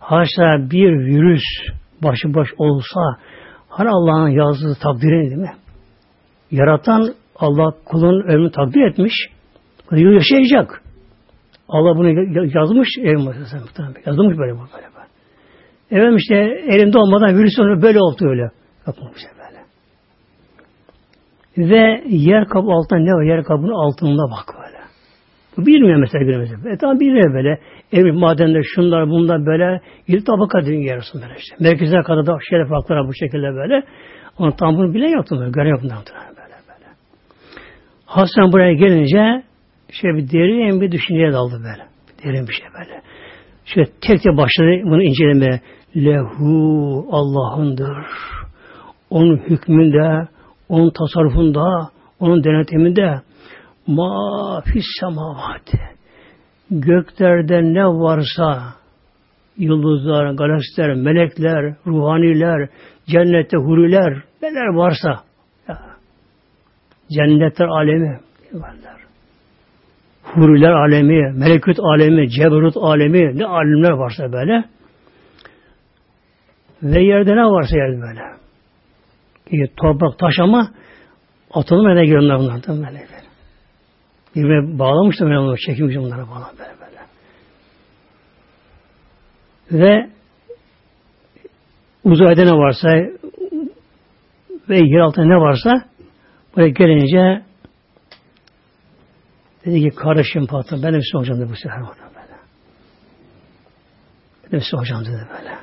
A: Haşa bir virüs başıboş olsa hani Allah'ın yazdığı takdiri değil mi? Yaratan Allah kulun ömrünü takdir etmiş. Yıl yaşayacak. Allah bunu yazmış yazmış böyle bu böyle. Efendim işte elimde olmadan virüs onu böyle oldu öyle. Yapılmış böyle. Ve yer kabı altında ne var? Yer kabının altında bak böyle. Bu bilmiyor mesela bir mesela. E tamam bilmiyor böyle. Ev madende şunlar bunlar böyle. Bir tabaka dünya yarısın böyle işte. Merkeze kadar da şeref haklara bu şekilde böyle. Onu tam bunu bilen yoktu. Böyle. Gören yoktu. Hasan buraya gelince şey bir derin bir düşünceye daldı böyle. Derin bir şey böyle. Şöyle tek tek başladı bunu incelemeye. Lehu Allah'ındır. Onun hükmünde, onun tasarrufunda, onun denetiminde ma fis semavati göklerde ne varsa yıldızlar, galaksiler, melekler, ruhaniler, cennette huriler, neler varsa cennetler alemi varlar. Huriler alemi, melekut alemi, cebrut alemi, ne alimler varsa böyle ve yerde ne varsa yerde böyle. ki toprak, taş ama atılım ene girenler bunlardan böyle. böyle. Birbirine bağlamış da böyle çekilmiş onlara bağlan böyle böyle. Ve uzayda ne varsa ve yer altında ne varsa buraya gelince dedi ki kardeşim patron benim size hocam dedi bu sefer böyle. Benim size hocam dedi böyle.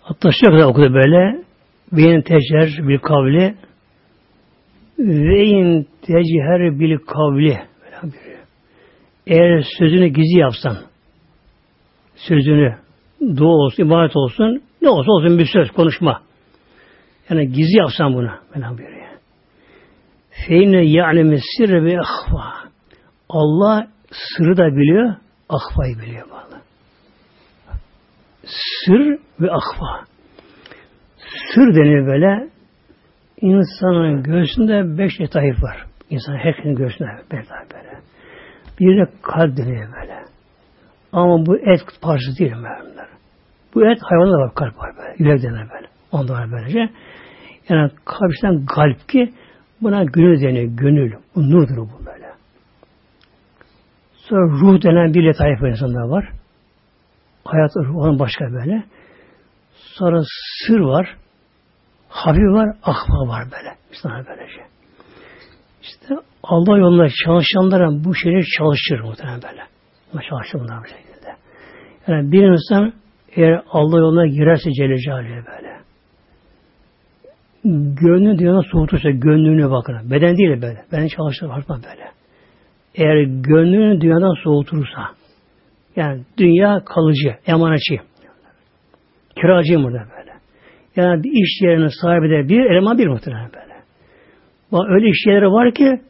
A: Hatta şu kadar okudu böyle. Beyin tecer bir kavli ve in teciher bil kavli eğer sözünü gizli yapsan sözünü dua olsun, ibadet olsun ne olsa olsun bir söz, konuşma. Yani gizli yapsan bunu. Mevlam buyuruyor. Feyne ya'lemi sirre ve ahva. Allah sırrı da biliyor, ahvayı biliyor. Vallahi. Sır ve ahva. Sır deniyor böyle insanın göğsünde beş etayif var. İnsan herkesin göğsünde beş böyle. Bir de kalp deniyor böyle. Ama bu et parçası değil bunlar. Bu et hayvanda var kalp var böyle. Yürek denir böyle. Onda var böylece. Yani kalpten kalp ki buna gönül deniyor. Gönül. Bu nurdur bu böyle. Sonra ruh denen bir letayif insanda var. Hayat ruh başka böyle. Sonra sır var. Hafif var, akma var böyle. Müslüman böylece. İşte Allah yolunda çalışanlara bu şeyler çalışır muhtemelen böyle. Ama çalışır bunlar bu şekilde. Yani bir insan eğer Allah yoluna girerse Celle Celaluhu'ya böyle. Gönlünü dünyana soğutursa gönlünü bakın. Beden değil böyle. Beden çalışır bakma böyle. Eğer gönlünü dünyadan soğutursa yani dünya kalıcı, emanetçi. Kiracıyım burada böyle. Yani bir iş yerinin sahibi de bir, eleman bir muhtemelen böyle. Bak öyle iş yerleri var ki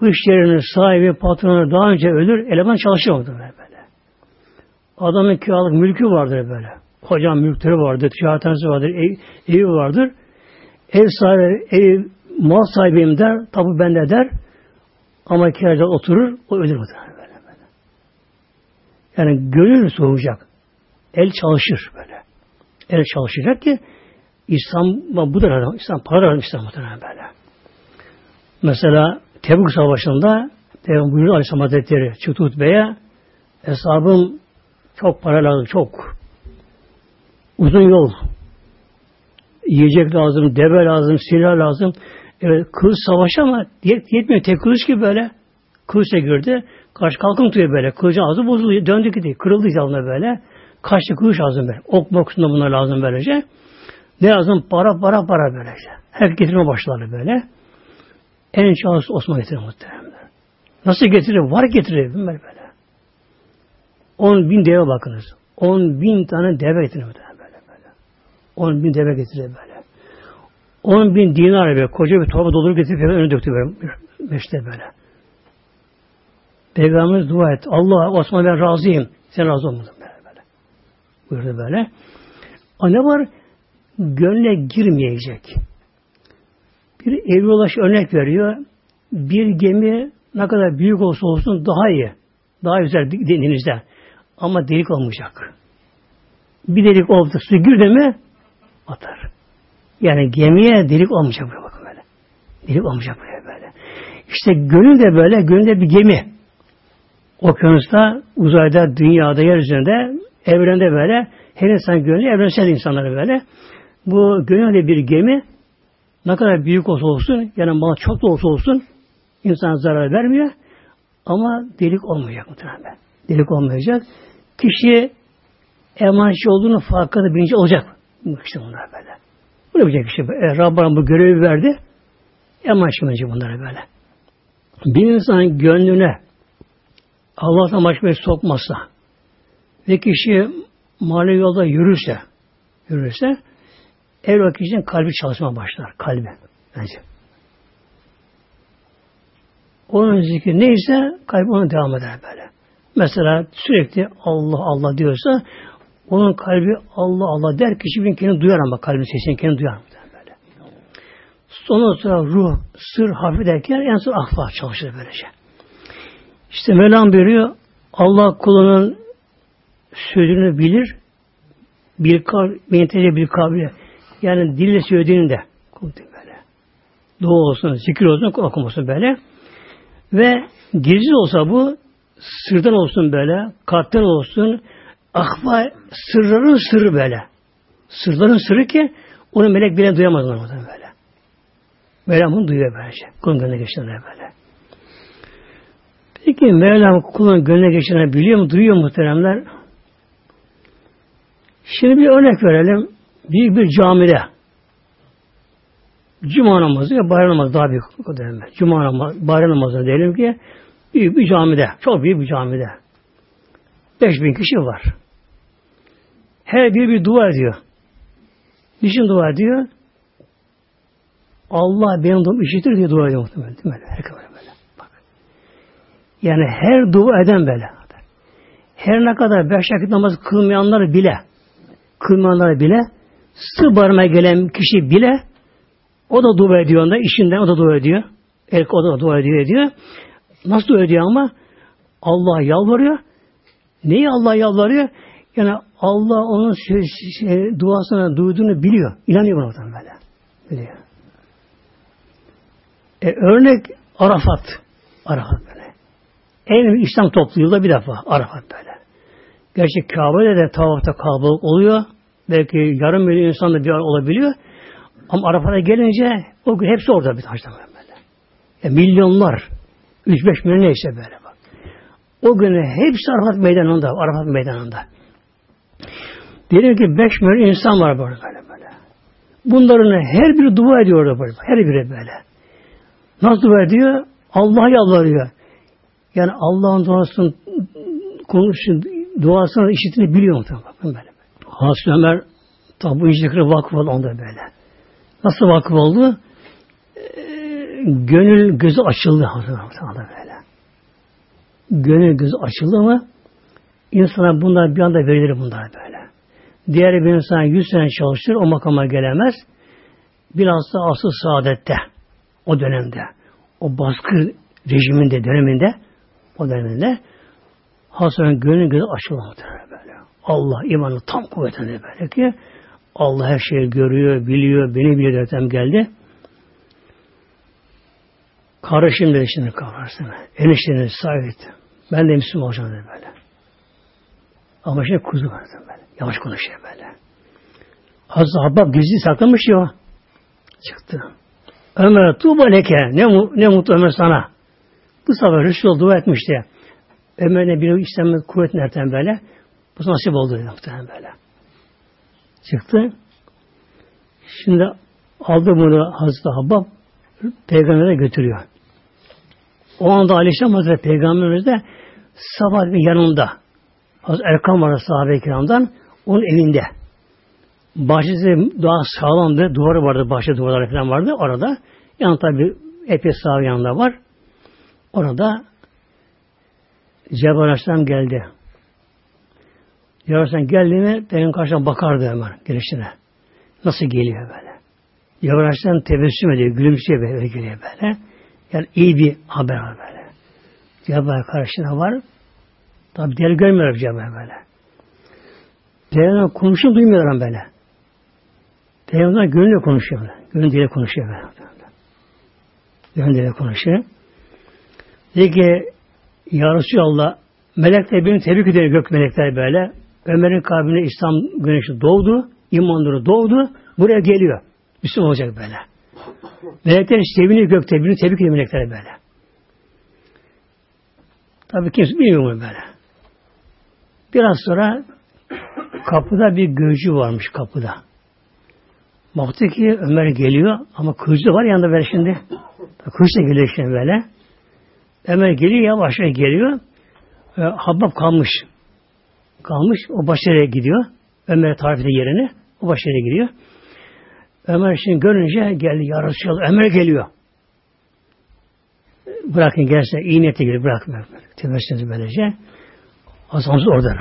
A: bu iş yerinin sahibi, patronu daha önce ölür, eleman çalışır muhtemelen böyle. Adamın kiralık mülkü vardır böyle. Kocaman mülkleri vardır, ticarethanesi vardır, ev, evi vardır. Ev sahibi, ev, mal sahibiyim der, tabu bende der. Ama kiracı oturur, o ölür böyle, böyle. Yani gönül soğuyacak. El çalışır böyle el çalışacak ki İslam bu da İslam para da İslam böyle. Mesela Tebuk Savaşı'nda Peygamber buyuruyor Aleyhisselam Hazretleri çıktı hutbeye hesabım çok para lazım, çok. Uzun yol. Yiyecek lazım, deve lazım, silah lazım. Evet kılıç savaşı ama yetmiyor. Tek kılıç gibi böyle. Kılıçla girdi. Karşı kalkın tutuyor böyle. Kılıcın ağzı bozuldu. Döndü gitti. Kırıldı canına böyle. Kaçtı kılıç lazım böyle. Ok boksunda bunlar lazım böylece. Ne lazım? Para para para böylece. Hep getirme başladı böyle. En şanslı Osman getirir muhtemelen. Nasıl getirir? Var getirir. Böyle böyle. 10 bin deve bakınız. 10 bin tane deve getirir. 10 bin deve getirir böyle. 10 bin dinar böyle. Koca bir torba doldurup getirip önüne döktü böyle. Meşte böyle. Peygamberimiz dua et. Allah Osman ben razıyım. Sen razı olmadın böyle böyle. Buyurdu böyle. Ama ne var? Gönle girmeyecek. Bir evli ulaş örnek veriyor. Bir gemi ne kadar büyük olsa olsun daha iyi. Daha güzel denizde. Ama delik olmayacak. Bir delik oldu. Su girdi mi atar. Yani gemiye delik olmayacak böyle bakın böyle. Delik olmayacak böyle böyle. İşte gönül de böyle, gönül de bir gemi. Okyanusta, uzayda, dünyada, yeryüzünde, evrende böyle, her insan gönlü evrensel insanları böyle. Bu gönül de bir gemi, ne kadar büyük olsa olsun, yani mal çok da olsa olsun, insan zarar vermiyor. Ama delik olmayacak muhtemelen. Delik olmayacak. Kişi emanetçi olduğunu farkında bilinci olacak. İşte bunlar böyle. Bu ne bilecek kişi? E, Rabbim bu görevi verdi. Emanetçi bilinci bunlara böyle. Bir insan gönlüne Allah'tan başka bir sokmazsa ve kişi manevi yolda yürürse yürürse ev o kişinin kalbi çalışma başlar. Kalbi. Bence. Onun zikri neyse kalbi ona devam eder böyle. Mesela sürekli Allah Allah diyorsa onun kalbi Allah Allah der kişi bir kendini duyar ama kalbin sesini kendini duyar böyle. Sonra sonra ruh, sır, hafif derken en son ahva çalışır böylece. İşte Mevlam buyuruyor Allah kulunun sözünü bilir bir kav, mentele bir kavle yani dille söylediğinde böyle. Dua olsun, zikir olsun, okumasın böyle. Ve gizli olsa bu sırdan olsun böyle, kalpten olsun, ahva sırların sırrı böyle. Sırların sırrı ki onu melek bile duyamaz normalde böyle. Mevlam bunu duyuyor böylece. Kulun gönlüne geçenler böyle. Peki Mevlam kulun gönlüne geçenler biliyor mu, duyuyor mu muhteremler? Şimdi bir örnek verelim. Büyük bir camide Cuma namazı ya bayram namazı daha büyük önemli. Cuma namazı, bayram namazı diyelim ki büyük bir camide, çok büyük bir camide. Beş bin kişi var. Her biri bir dua ediyor. Niçin dua ediyor? Allah benim duamı işitir diye dua ediyor muhtemelen. Değil mi? Her böyle böyle. Bak. Yani her dua eden böyle. Her ne kadar beş vakit namaz kılmayanlar bile kılmayanlar bile sır barına gelen kişi bile o da dua ediyor onda, işinden o da dua ediyor. Erkek o da dua ediyor, ediyor. Nasıl dua ediyor ama? Allah yalvarıyor. Neyi Allah yalvarıyor? Yani Allah onun şey, şey, duasını duyduğunu biliyor. İnanıyor buna böyle. Biliyor. E, örnek Arafat. Arafat böyle. En İslam topluluğunda bir defa Arafat böyle. Gerçi Kabe'de de tavafta kalabalık oluyor. Belki yarım milyon insan da bir olabiliyor. Ama Arafat'a gelince o gün hepsi orada bir taşta böyle. Yani milyonlar, 3-5 milyon neyse böyle. O gün hepsi Arafat meydanında, Arafat meydanında. Diyelim ki 5 milyon insan var böyle böyle böyle. Bunların her biri dua ediyor orada böyle. Her biri böyle. Nasıl dua ediyor? Allah yalvarıyor. Yani Allah'ın duasını konuşun, duasını işitini biliyor muhtemelen. Bakın böyle. Hazreti Ömer tabi bu İncikri vakıf oldu onda böyle. Nasıl vakıf oldu? Ee, gönül gözü açıldı. Böyle. Gönül gözü açıldı mı insana bunlar bir anda verilir bunlar böyle. Diğer bir insan yüz sene çalışır o makama gelemez. Bilhassa asıl saadette o dönemde o baskı rejiminde döneminde o döneminde Hasan'ın gönül gözü açılmadı böyle. Allah imanı tam kuvvetinde böyle ki Allah her şeyi görüyor, biliyor, beni biliyor dertem geldi. Kardeşim dedi şimdi kavrarsın. Enişteniz sahip Ben de Müslüman olacağım dedi böyle. Ama şimdi kuzu vardı böyle. Yavaş konuşuyor böyle. Hazreti Habbab gizli saklamış ya. Çıktı. Ömer tuğba leke. Ne, ne mutlu Ömer sana. Bu sefer Resul dua etmişti. Ömer'e bir İslam'ın kuvvet nereden böyle? Bu nasip oldu muhtemelen böyle. Çıktı. Şimdi aldı bunu Hazreti Habbab Peygamber'e götürüyor. O anda Aleyhisselam Hazreti Peygamberimiz de sabah bir yanında. Az Erkan var sahabe-i kiramdan. Onun elinde. Bahçesi daha sağlamdı. Duvarı vardı. Bahçe duvarları falan vardı. Orada. Yan tabi epey sağ yanında var. Orada Cebrail Aleyhisselam geldi. Cebrail geldi mi benim karşıma bakardı hemen gelişine. Nasıl geliyor böyle. Cebrail Aleyhisselam tebessüm ediyor, gülümsüyor böyle geliyor böyle. Yani iyi bir haber var böyle. Cebrail karşısına var. Tabi diğer görmüyor Cebrail böyle. Peygamber konuşuyor duymuyorlar böyle. Peygamber gönülle konuşuyor böyle. Gönülle konuşuyor böyle. Gönülle konuşuyor. Dedi ki Ya Resulallah melek de beni tebrik ediyor gök melekler böyle. Ömer'in kalbine İslam güneşi doğdu. imanları doğdu. Buraya geliyor. Müslüman olacak böyle. Melekler seviniyor gökte. Birini tebrik ediyor melekler böyle. Tabii kimse bilmiyor bunu böyle. Biraz sonra kapıda bir gözcü varmış kapıda. Baktı ki Ömer geliyor ama kılıcı var yanında böyle şimdi. Kılıç da geliyor şimdi böyle. Ömer geliyor yavaş yavaş geliyor. E, Habbab kalmış. Kalmış. O başarıya gidiyor. Ömer'e tarif yerini. O başarıya gidiyor. Ömer şimdi görünce geldi. Ya Resulallah Ömer geliyor. Bırakın gelse iyi niyete geliyor. Bırakın. Tebessünüzü böylece. Hasanımız orada.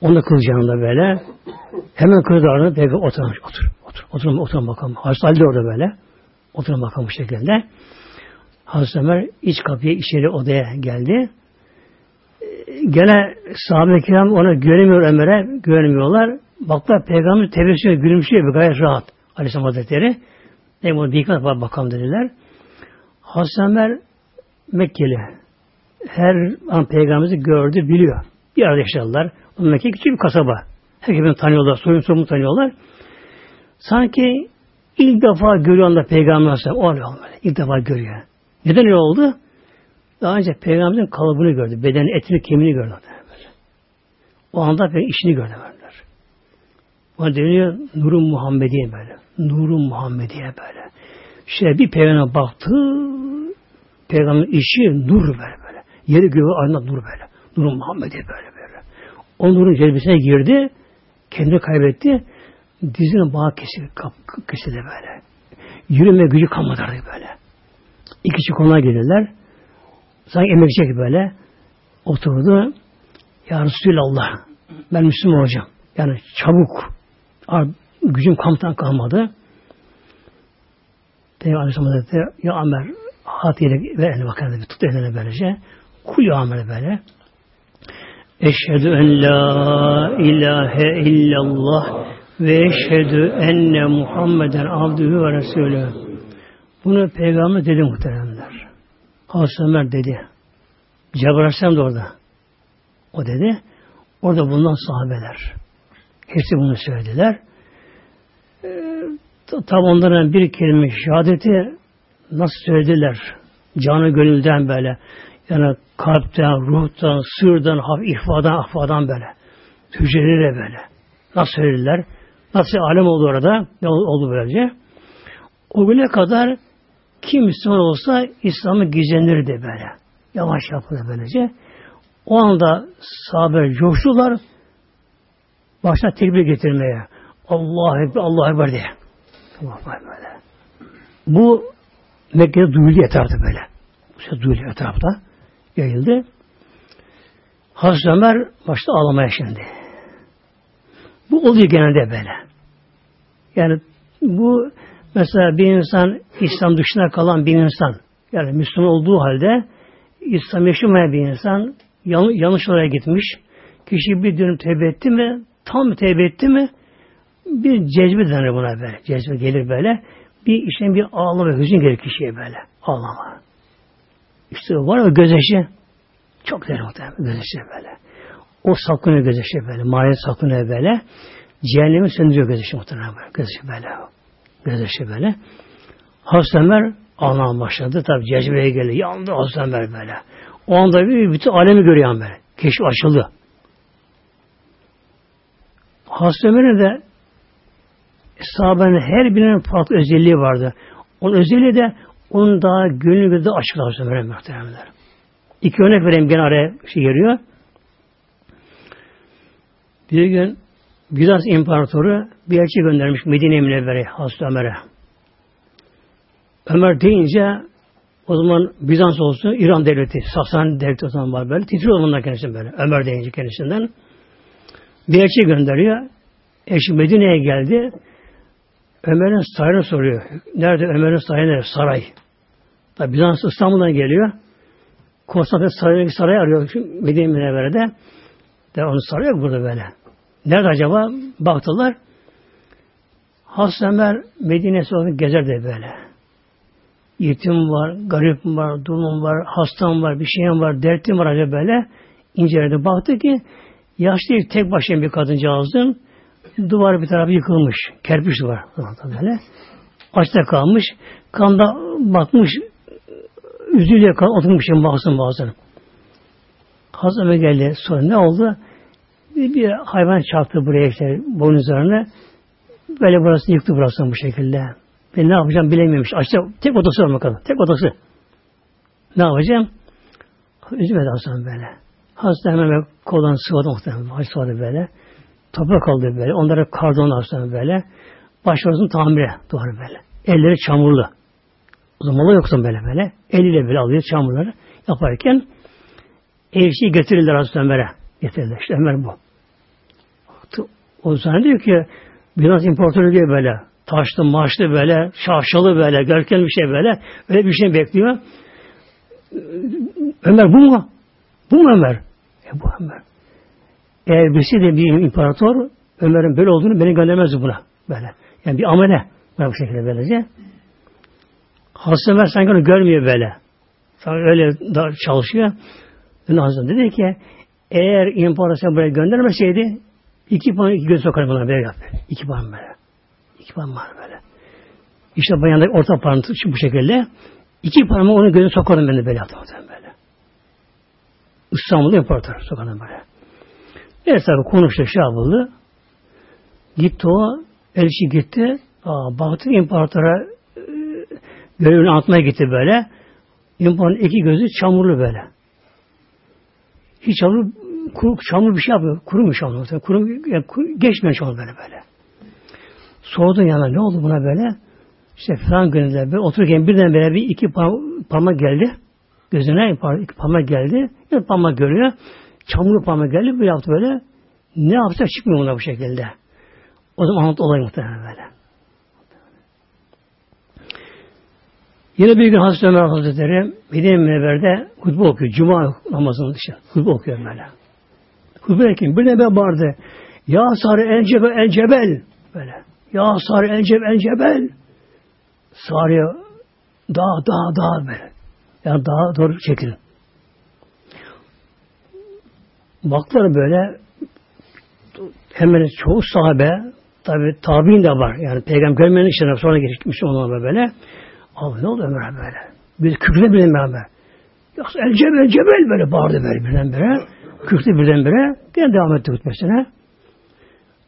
A: Onu da kılacağında böyle. Hemen kırdarını peki oturmuş. Otur. Otur. Oturun, oturun bakalım. Hazreti Ali de orada böyle. Oturun bakalım bu şekilde. Hazreti Ömer iç kapıya içeri odaya geldi. Gene sahabe-i kiram onu göremiyor Ömer'e. Göremiyorlar. Baklar peygamber tebessüm gülümsüyor bir gayet rahat. Aleyhisselam Hazretleri. Ne bunu dikkat var bakalım dediler. Hazreti Ömer Mekkeli. Her an peygamberimizi gördü, biliyor. Bir arada yaşadılar. O Mekke küçük bir kasaba. Herkes tanıyorlar, soyun soyun tanıyorlar. Sanki ilk defa görüyor anda peygamber. O oluyor böyle. İlk defa görüyor. Neden öyle oldu? Daha önce peygamberin kalıbını gördü. Bedenin etini, kemiğini gördü. Böyle. O anda pek işini gördü. Verdiler. O deniyor Nurun Muhammediye böyle. Nurun Muhammediye böyle. Şöyle bir peygamber baktı. Peygamberin işi nur böyle böyle. Yeri göğü aydınlat nur böyle. Nurun Muhammediye böyle böyle. O nurun cezbesine girdi. Kendini kaybetti. Dizinin bağı kesildi, kesildi böyle. Yürüme gücü kalmadı böyle. İki kişi konağa gelirler. Sanki emekçek böyle. Oturdu. Ya Resulallah ben Müslüman olacağım. Yani çabuk. Gücüm kamptan kalmadı. Peygamber Aleyhisselam Hazretleri ya Ömer hatiyle ve eline bakar dedi. Tut eline böylece. Kul Ömer böyle. Eşhedü en la ilahe illallah ve eşhedü enne Muhammeden abdühü ve resulü. Bunu peygamber dedi muhteremler. Hazreti Ömer dedi. Cebrail da orada. O dedi. Orada bulunan sahabeler. Hepsi bunu söylediler. Ee, Tabi onların bir kelime şehadeti nasıl söylediler? Canı gönülden böyle. Yani kalpten, ruhtan, sırdan, ihfadan, ahfadan böyle. Hücreleriyle böyle. Nasıl söylediler? Nasıl alem oldu orada? Ne oldu böylece? O güne kadar kim Müslüman olsa İslam'ı gizlenirdi böyle. Yavaş yapıldı böylece. O anda sahabe coştular. Başına tekbir getirmeye. Allah Ekber, Allah Ekber diye. Allah böyle. Bu Mekke'de duyuldu etrafta böyle. Bu şey duyuldu etrafta. Yayıldı. Hazreti Ömer başta ağlamaya şimdi. Bu oluyor genelde böyle. Yani bu mesela bir insan İslam dışına kalan bir insan yani Müslüman olduğu halde İslam yaşamayan bir insan yanlış, yanlış oraya gitmiş. Kişi bir dönüm tevbe etti mi tam tevbe etti mi bir cezbe denir buna böyle. Cezbe gelir böyle. Bir işte bir ağlama ve hüzün gelir kişiye böyle. Ağlama. İşte var o gözyaşı. Çok derin muhtemelen gözyaşı böyle. O saklanıyor gözyaşı böyle. Maharet saklanıyor böyle. Cehennemi söndürüyor gözyaşı muhtemelen böyle. Gözyaşı böyle. Gözyaşı böyle. Hazreti Ömer ağlamaya başladı. Tabi cezbeye geldi. Yandı Hazreti Ömer böyle. O anda bir bütün alemi görüyor böyle. Keşif açıldı. Hazreti Ömer'in de sahabenin her birinin farklı özelliği vardı. Onun özelliği de onun daha gönlü gözü açık Hazreti Ömer'e muhteremler. İki örnek vereyim gene araya şey geliyor. Bir gün Bizans İmparatoru bir elçi göndermiş Medine Münevvere Hazreti Ömer'e. Ömer deyince o zaman Bizans olsun İran devleti, Sasani devleti o zaman var böyle. Titriyor bunlar kendisinden böyle. Ömer deyince kendisinden. Bir elçi gönderiyor. Eşi Medine'ye geldi. Ömer'in sarayını soruyor. Nerede Ömer'in sarayı nerede? Saray. Tabi Bizans İstanbul'dan geliyor. Konstantin sarayı, saray arıyor Medine Münevvere'de. De onu sarıyor burada böyle. Nerede acaba? Baktılar. Hazreti Ömer Medine'si olarak gezer de böyle. Yetim var, garip var, dulum var, hastam var, bir şeyim var, dertim var acaba böyle. İnceledi. Baktı ki yaşlı değil, tek başına bir kadıncağızın duvar bir tarafı yıkılmış. Kerpiç var. Böyle. Açta kalmış. Kanda bakmış. Üzülüyor. Oturmuş. Baksın bazen. Hazreti geldi. Sonra ne oldu? Bir, bir hayvan çarptı buraya işte boynuzlarını. Böyle burası yıktı burası bu şekilde. Ben ne yapacağım bilememiş. Açta tek odası var bakalım. Tek odası. Ne yapacağım? Üzülmedi Hasan böyle. Hazreti hemen koldan sıvadı muhtemelen. Haç sıvadı böyle. Toprak aldı böyle. Onlara kardon Hasan böyle. Başlarını tamire duvarı böyle. Elleri çamurlu. O zaman yoksa böyle böyle. Eliyle böyle alıyor çamurları yaparken elçiyi getirirler Hazreti Ömer'e. Getirirler. İşte Ömer bu. O zaman diyor ki Bizans İmparatoru diye böyle taşlı maçlı böyle şaşalı böyle görkemli bir şey böyle öyle bir şey bekliyor. Ömer bu mu? Bu mu Ömer? E bu Ömer. Eğer birisi de bir imparator Ömer'in böyle olduğunu beni göndermezdi buna. Böyle. Yani bir amele. Böyle bu şekilde böylece. Hazreti Ömer sanki onu görmüyor böyle. Sanki öyle çalışıyor. Hazreti dedi ki eğer imparator buraya göndermeseydi iki puan iki göz sokarım buna böyle yap. İki puan böyle. İki puan var böyle. İşte bayandaki orta parmağı bu şekilde. İki parmağı onun gözüne sokarım ben de böyle yaptım böyle. İstanbul'da imparator sokarım böyle. Neyse tabi konuştu şey yapıldı. Gitti o, elçi gitti. Aa, baktı imparatora e, görevini anlatmaya gitti böyle. İmparatorun iki gözü çamurlu böyle. Hiç çamur, kuru, çamur bir şey yapıyor. Kurumuş çamur. Kurum, yani, kur, geçmiyor çamur böyle böyle. Sordun yana ne oldu buna böyle? İşte falan gününde böyle otururken birden böyle bir iki parmak geldi. Gözüne iki parmak geldi. Bir parmak görüyor. Çamurlu parmak geldi. Bir yaptı böyle. Ne yapacak çıkmıyor buna bu şekilde. O zaman anlat olay muhtemelen böyle. Yine bir gün Hazreti Ömer Hazretleri Medine Münevver'de hutbe okuyor. Cuma namazının dışı. Hutbe okuyor böyle. Hutbe ekin. Bir de ben vardı. Ya sarı el cebel el cebel. Böyle. Ya sarı el cebel el cebel. Sarı dağ dağ dağ böyle. Yani dağa doğru çekilin. Baktılar böyle hemen çoğu sahabe tabi tabi'in de var. Yani peygamber görmeyen işlerine sonra geçmiş onlar böyle. Abi ne oldu Ömer'e böyle? Bir kükredi birdenbire. Yoksa el cebel cebel böyle bağırdı böyle birdenbire. Kükredi birdenbire. Gene devam etti hutbesine.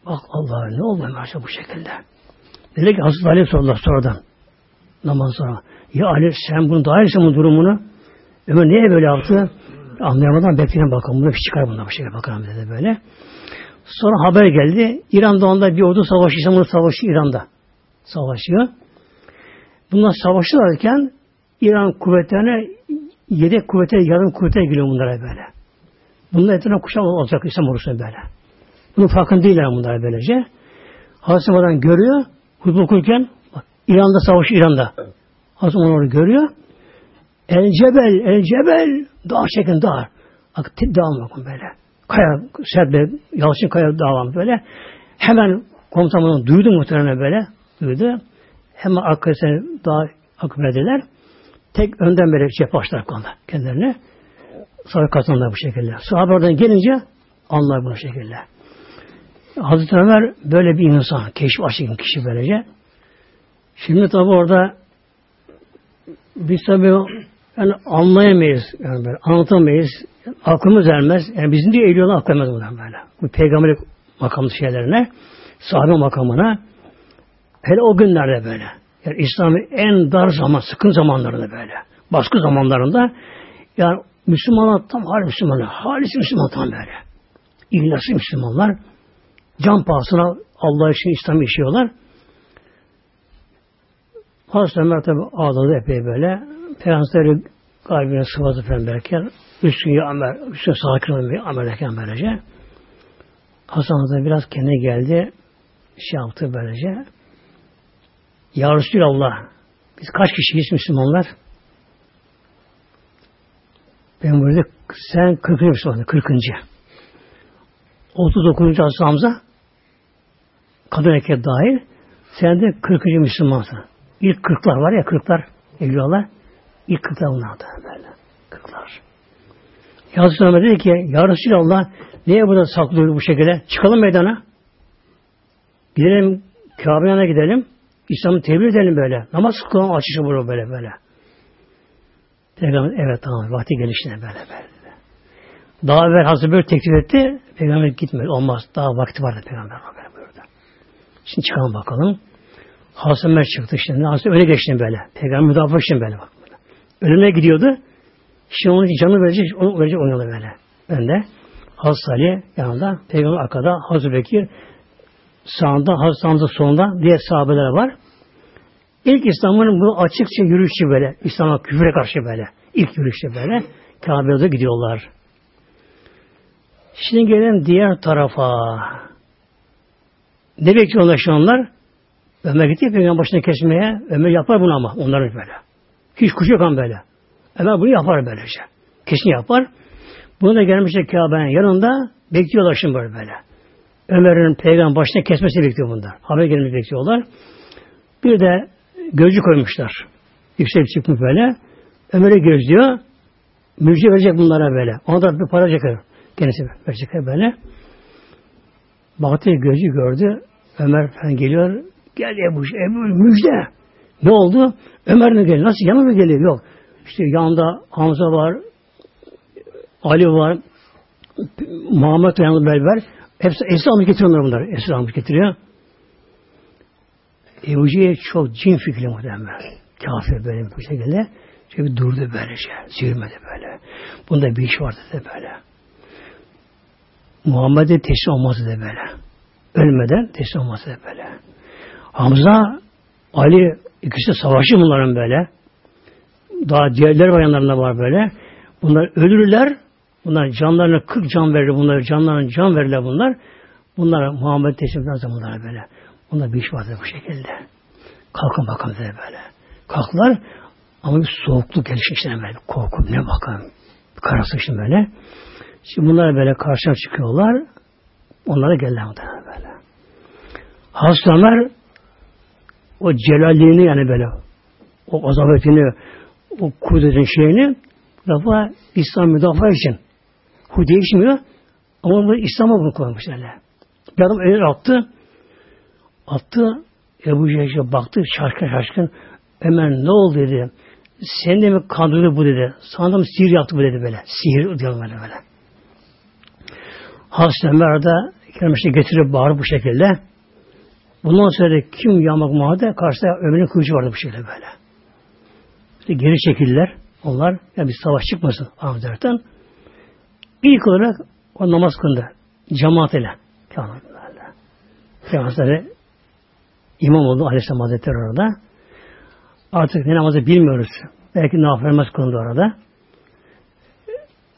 A: Bak Allah ne oldu Ömer'e bu şekilde. Dedi ki Hazreti Ali sordular sonradan. Namaz sonra. Ya Ali sen bunu daha iyisin bu durumunu. Ömer niye böyle yaptı? Anlayamadan bekleyin bakalım. Bunu bir çıkar bundan bir şey bakalım dedi böyle. Sonra haber geldi. İran'da onda bir ordu savaşı, İstanbul Savaşı İran'da savaşıyor. Bunlar savaşırken İran kuvvetlerine yedek kuvvete, yarım kuvvete geliyor bunlara böyle. Bunlar etrafına kuşam olacak İslam ordusuna böyle. Bunun farkında değiller bunlar böylece. Hazreti görüyor, hutbe okurken İran'da savaş İran'da. Hazreti onu görüyor. El cebel, el cebel. Dağ çekin dağ. Bak dağ bakın böyle. Kaya, serbe, yalçın kaya dağ böyle. Hemen komutanın duydu muhtemelen böyle. Duydu. Hemen arkasına dağ akım ederler. Tek önden böyle cephe açtılar konuda kendilerine. Sonra kazanırlar bu şekilde. Sahabe oradan gelince anlar bu şekilde. Hazreti Ömer böyle bir insan. Keşif açık kişi böylece. Şimdi tabi orada biz tabi yani anlayamayız, yani böyle, anlatamayız, aklımız ermez. Yani bizim diye eğiliyorlar aklımız bundan böyle. Bu peygamberlik makamı şeylerine, sahabe makamına, hele o günlerde böyle. Yani İslam'ın en dar zaman, sıkın zamanlarında böyle. Baskı zamanlarında yani Müslümanlar tam halis Müslümanlar. Halis Müslüman tam böyle. İhlaslı Müslümanlar. Can pahasına Allah için İslam'ı işiyorlar. Hazreti Ömer tabi ağladı epey böyle. Peygamberleri kalbine sıvazı falan derken üstün ya Ömer, üstün sakin olmayı Ömer derken böylece. Hasan da biraz kendine geldi. Şey yaptı böylece. Ya Resulallah biz kaç kişiyiz Müslümanlar? Ben burada sen 40. Müslümanın 40. 39. Hazreti Hamza kadın erkek dahil sen de 40. Müslümansın. İlk kırklar var ya kırklar evliyalar. İlk kırklar bunlar da böyle. Kırklar. Hazreti Ömer dedi ki Ya Resulallah niye burada saklıyoruz bu şekilde? Çıkalım meydana. Gidelim Kabe'ye gidelim. İslam'ı tebliğ edelim böyle. Namaz kılalım açışı bunu böyle böyle. Peygamber evet tamam vakti gelişine böyle böyle. Daha evvel Hazreti böyle teklif etti. Peygamber gitmedi. Olmaz. Daha vakti vardı Peygamber böyle buyurdu. Şimdi çıkalım bakalım. Hazreti Ömer çıktı şimdi. Hazreti öne geçti böyle. Peygamber müdafaa için böyle bak. Ölüme gidiyordu. Şimdi onun canı verecek, onu verecek onu böyle. Ben de Hazreti Ali yanında, Peygamber arkada, Hazreti Bekir sağında, Hazreti Hamza solunda diğer sahabeler var. İlk İslam'ın bu açıkça yürüyüşü böyle. İslam'a küfre karşı böyle. İlk yürüyüşü böyle. Kabe'ye gidiyorlar. Şimdi gelelim diğer tarafa. Ne bekliyorlar şu anlar? Ömer gitti peygamber başına kesmeye. Ömer yapar bunu ama onların böyle. Hiç kuşu yok böyle. Ömer bunu yapar böylece. Kesin yapar. Bunu da gelmişler Kabe'nin yanında bekliyorlar şimdi böyle böyle. Ömer'in peygamber başına kesmesi bekliyor bunlar. Haber gelmeyi bekliyorlar. Bir de gözcü koymuşlar. Yüksek çıkmış böyle. Ömer'i gözlüyor. Müjde verecek bunlara böyle. Ona da bir para çeker. Kendisi verecek böyle. Baktı gözcü gördü. Ömer falan geliyor. Gel Ebu, Ebu müjde. Ne oldu? Ömer mi geliyor? Nasıl? Yanına mı geliyor? Yok. İşte yanında Hamza var, Ali var, Muhammed yanında beraber. Hepsi esir almış getiriyorlar bunları. Esir almış getiriyor. Ebu Cehil çok cin fikri muhtemelen. Kafir böyle bu şekilde. Çünkü durdu böylece. Sürmedi böyle. Bunda bir iş vardı da böyle. Muhammed'e teslim olması da böyle. Ölmeden teslim olması da böyle. Hamza, Ali ikisi savaşı bunların böyle. Daha diğerleri var var böyle. Bunlar ölürler. Bunlar canlarına 40 can verir bunlar. Canlarına can verirler bunlar. Bunlar Muhammed teslim lazım bunlar böyle. Bunda bir iş vardı bu şekilde. Kalkın bakalım dedi böyle. Kalktılar ama bir soğukluk gelişmiş işte böyle. Korku ne bakalım. Karası işte böyle. Şimdi bunlar böyle karşına çıkıyorlar. Onlara geldiler böyle. Ömer o celalliğini yani böyle o azametini o kudretin şeyini defa İslam müdafaa için bu değişmiyor ama bu İslam'a bunu koymuş öyle. Bir adam elini attı attı Ebu Cehil'e baktı şaşkın şaşkın Ömer ne oldu dedi. Sen de mi kandırdı bu dedi. Sana sihir yaptı bu dedi böyle. Sihir diyor böyle böyle. Hazreti Ömer de gelmişte getirip bağırıp bu şekilde. Bundan sonra kim yağmak muhade karşıda Ömer'in kılıcı vardı bu şekilde böyle. İşte geri çekildiler. Onlar ya bir savaş çıkmasın Ahmet'ten. İlk olarak o namaz kıldı. Cemaat ile. Peygamber'e imam oldu Aleyhisselam Hazretleri orada. Artık ne namazı bilmiyoruz. Belki nafile namaz kılındı orada.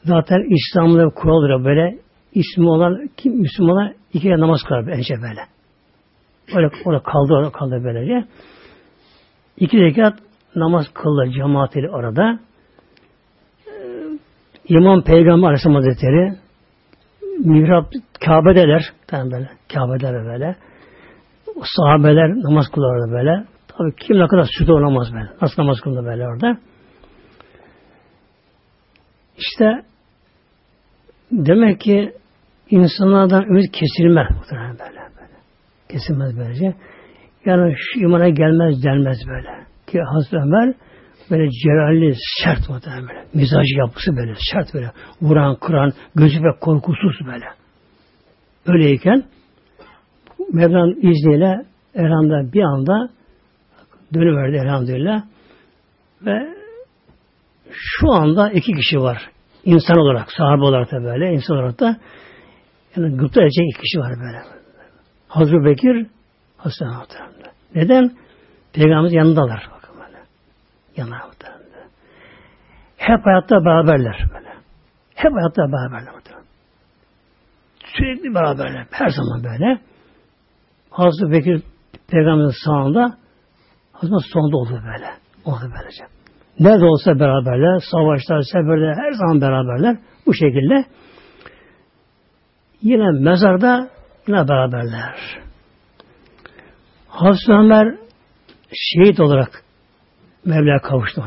A: Zaten İslam'da kuraldır böyle ismi olan kim Müslümanlar iki namaz kılar önce böyle. Öyle orada kaldı orada kaldı böylece. İki rekat namaz kıldı cemaatiyle orada. Ee, İmam Peygamber Aleyhisselam Hazretleri mihrap Kabe'deler. Tamam böyle. Kabe'deler böyle. O sahabeler namaz kılardı böyle. Tabii kim ne kadar sütü olamaz böyle. Nasıl namaz kıldı böyle orada. İşte demek ki insanlardan ümit kesilmez muhtemelen böyle. Kesilmez böylece. Yani şu imana gelmez denmez böyle. Ki Hazreti Ömer böyle celalli, sert muhtemelen böyle. Mizacı yapısı böyle, sert böyle. Vuran, kıran, gözü ve korkusuz böyle. Öyleyken Mevla'nın izniyle elhamdülillah bir anda dönüverdi elhamdülillah ve şu anda iki kişi var. İnsan olarak, sahabe olarak da böyle, insan olarak da yani gıpta edecek iki kişi var böyle. Hazreti Bekir, Hasan Muhtemelen. Neden? Peygamberimiz yanındalar. Bakın böyle. Yanlar muhtemelen. Hep hayatta beraberler böyle. Hep hayatta beraberler muhtemelen. Sürekli beraberler. Her zaman böyle. Hazreti Bekir Peygamberin sağında Hazreti sonunda oldu böyle. Oldu böylece. Nerede olsa beraberler, savaşlar, seferler, her zaman beraberler. Bu şekilde. Yine mezarda yine beraberler. Hazreti Ömer şehit olarak Mevla'ya kavuştu.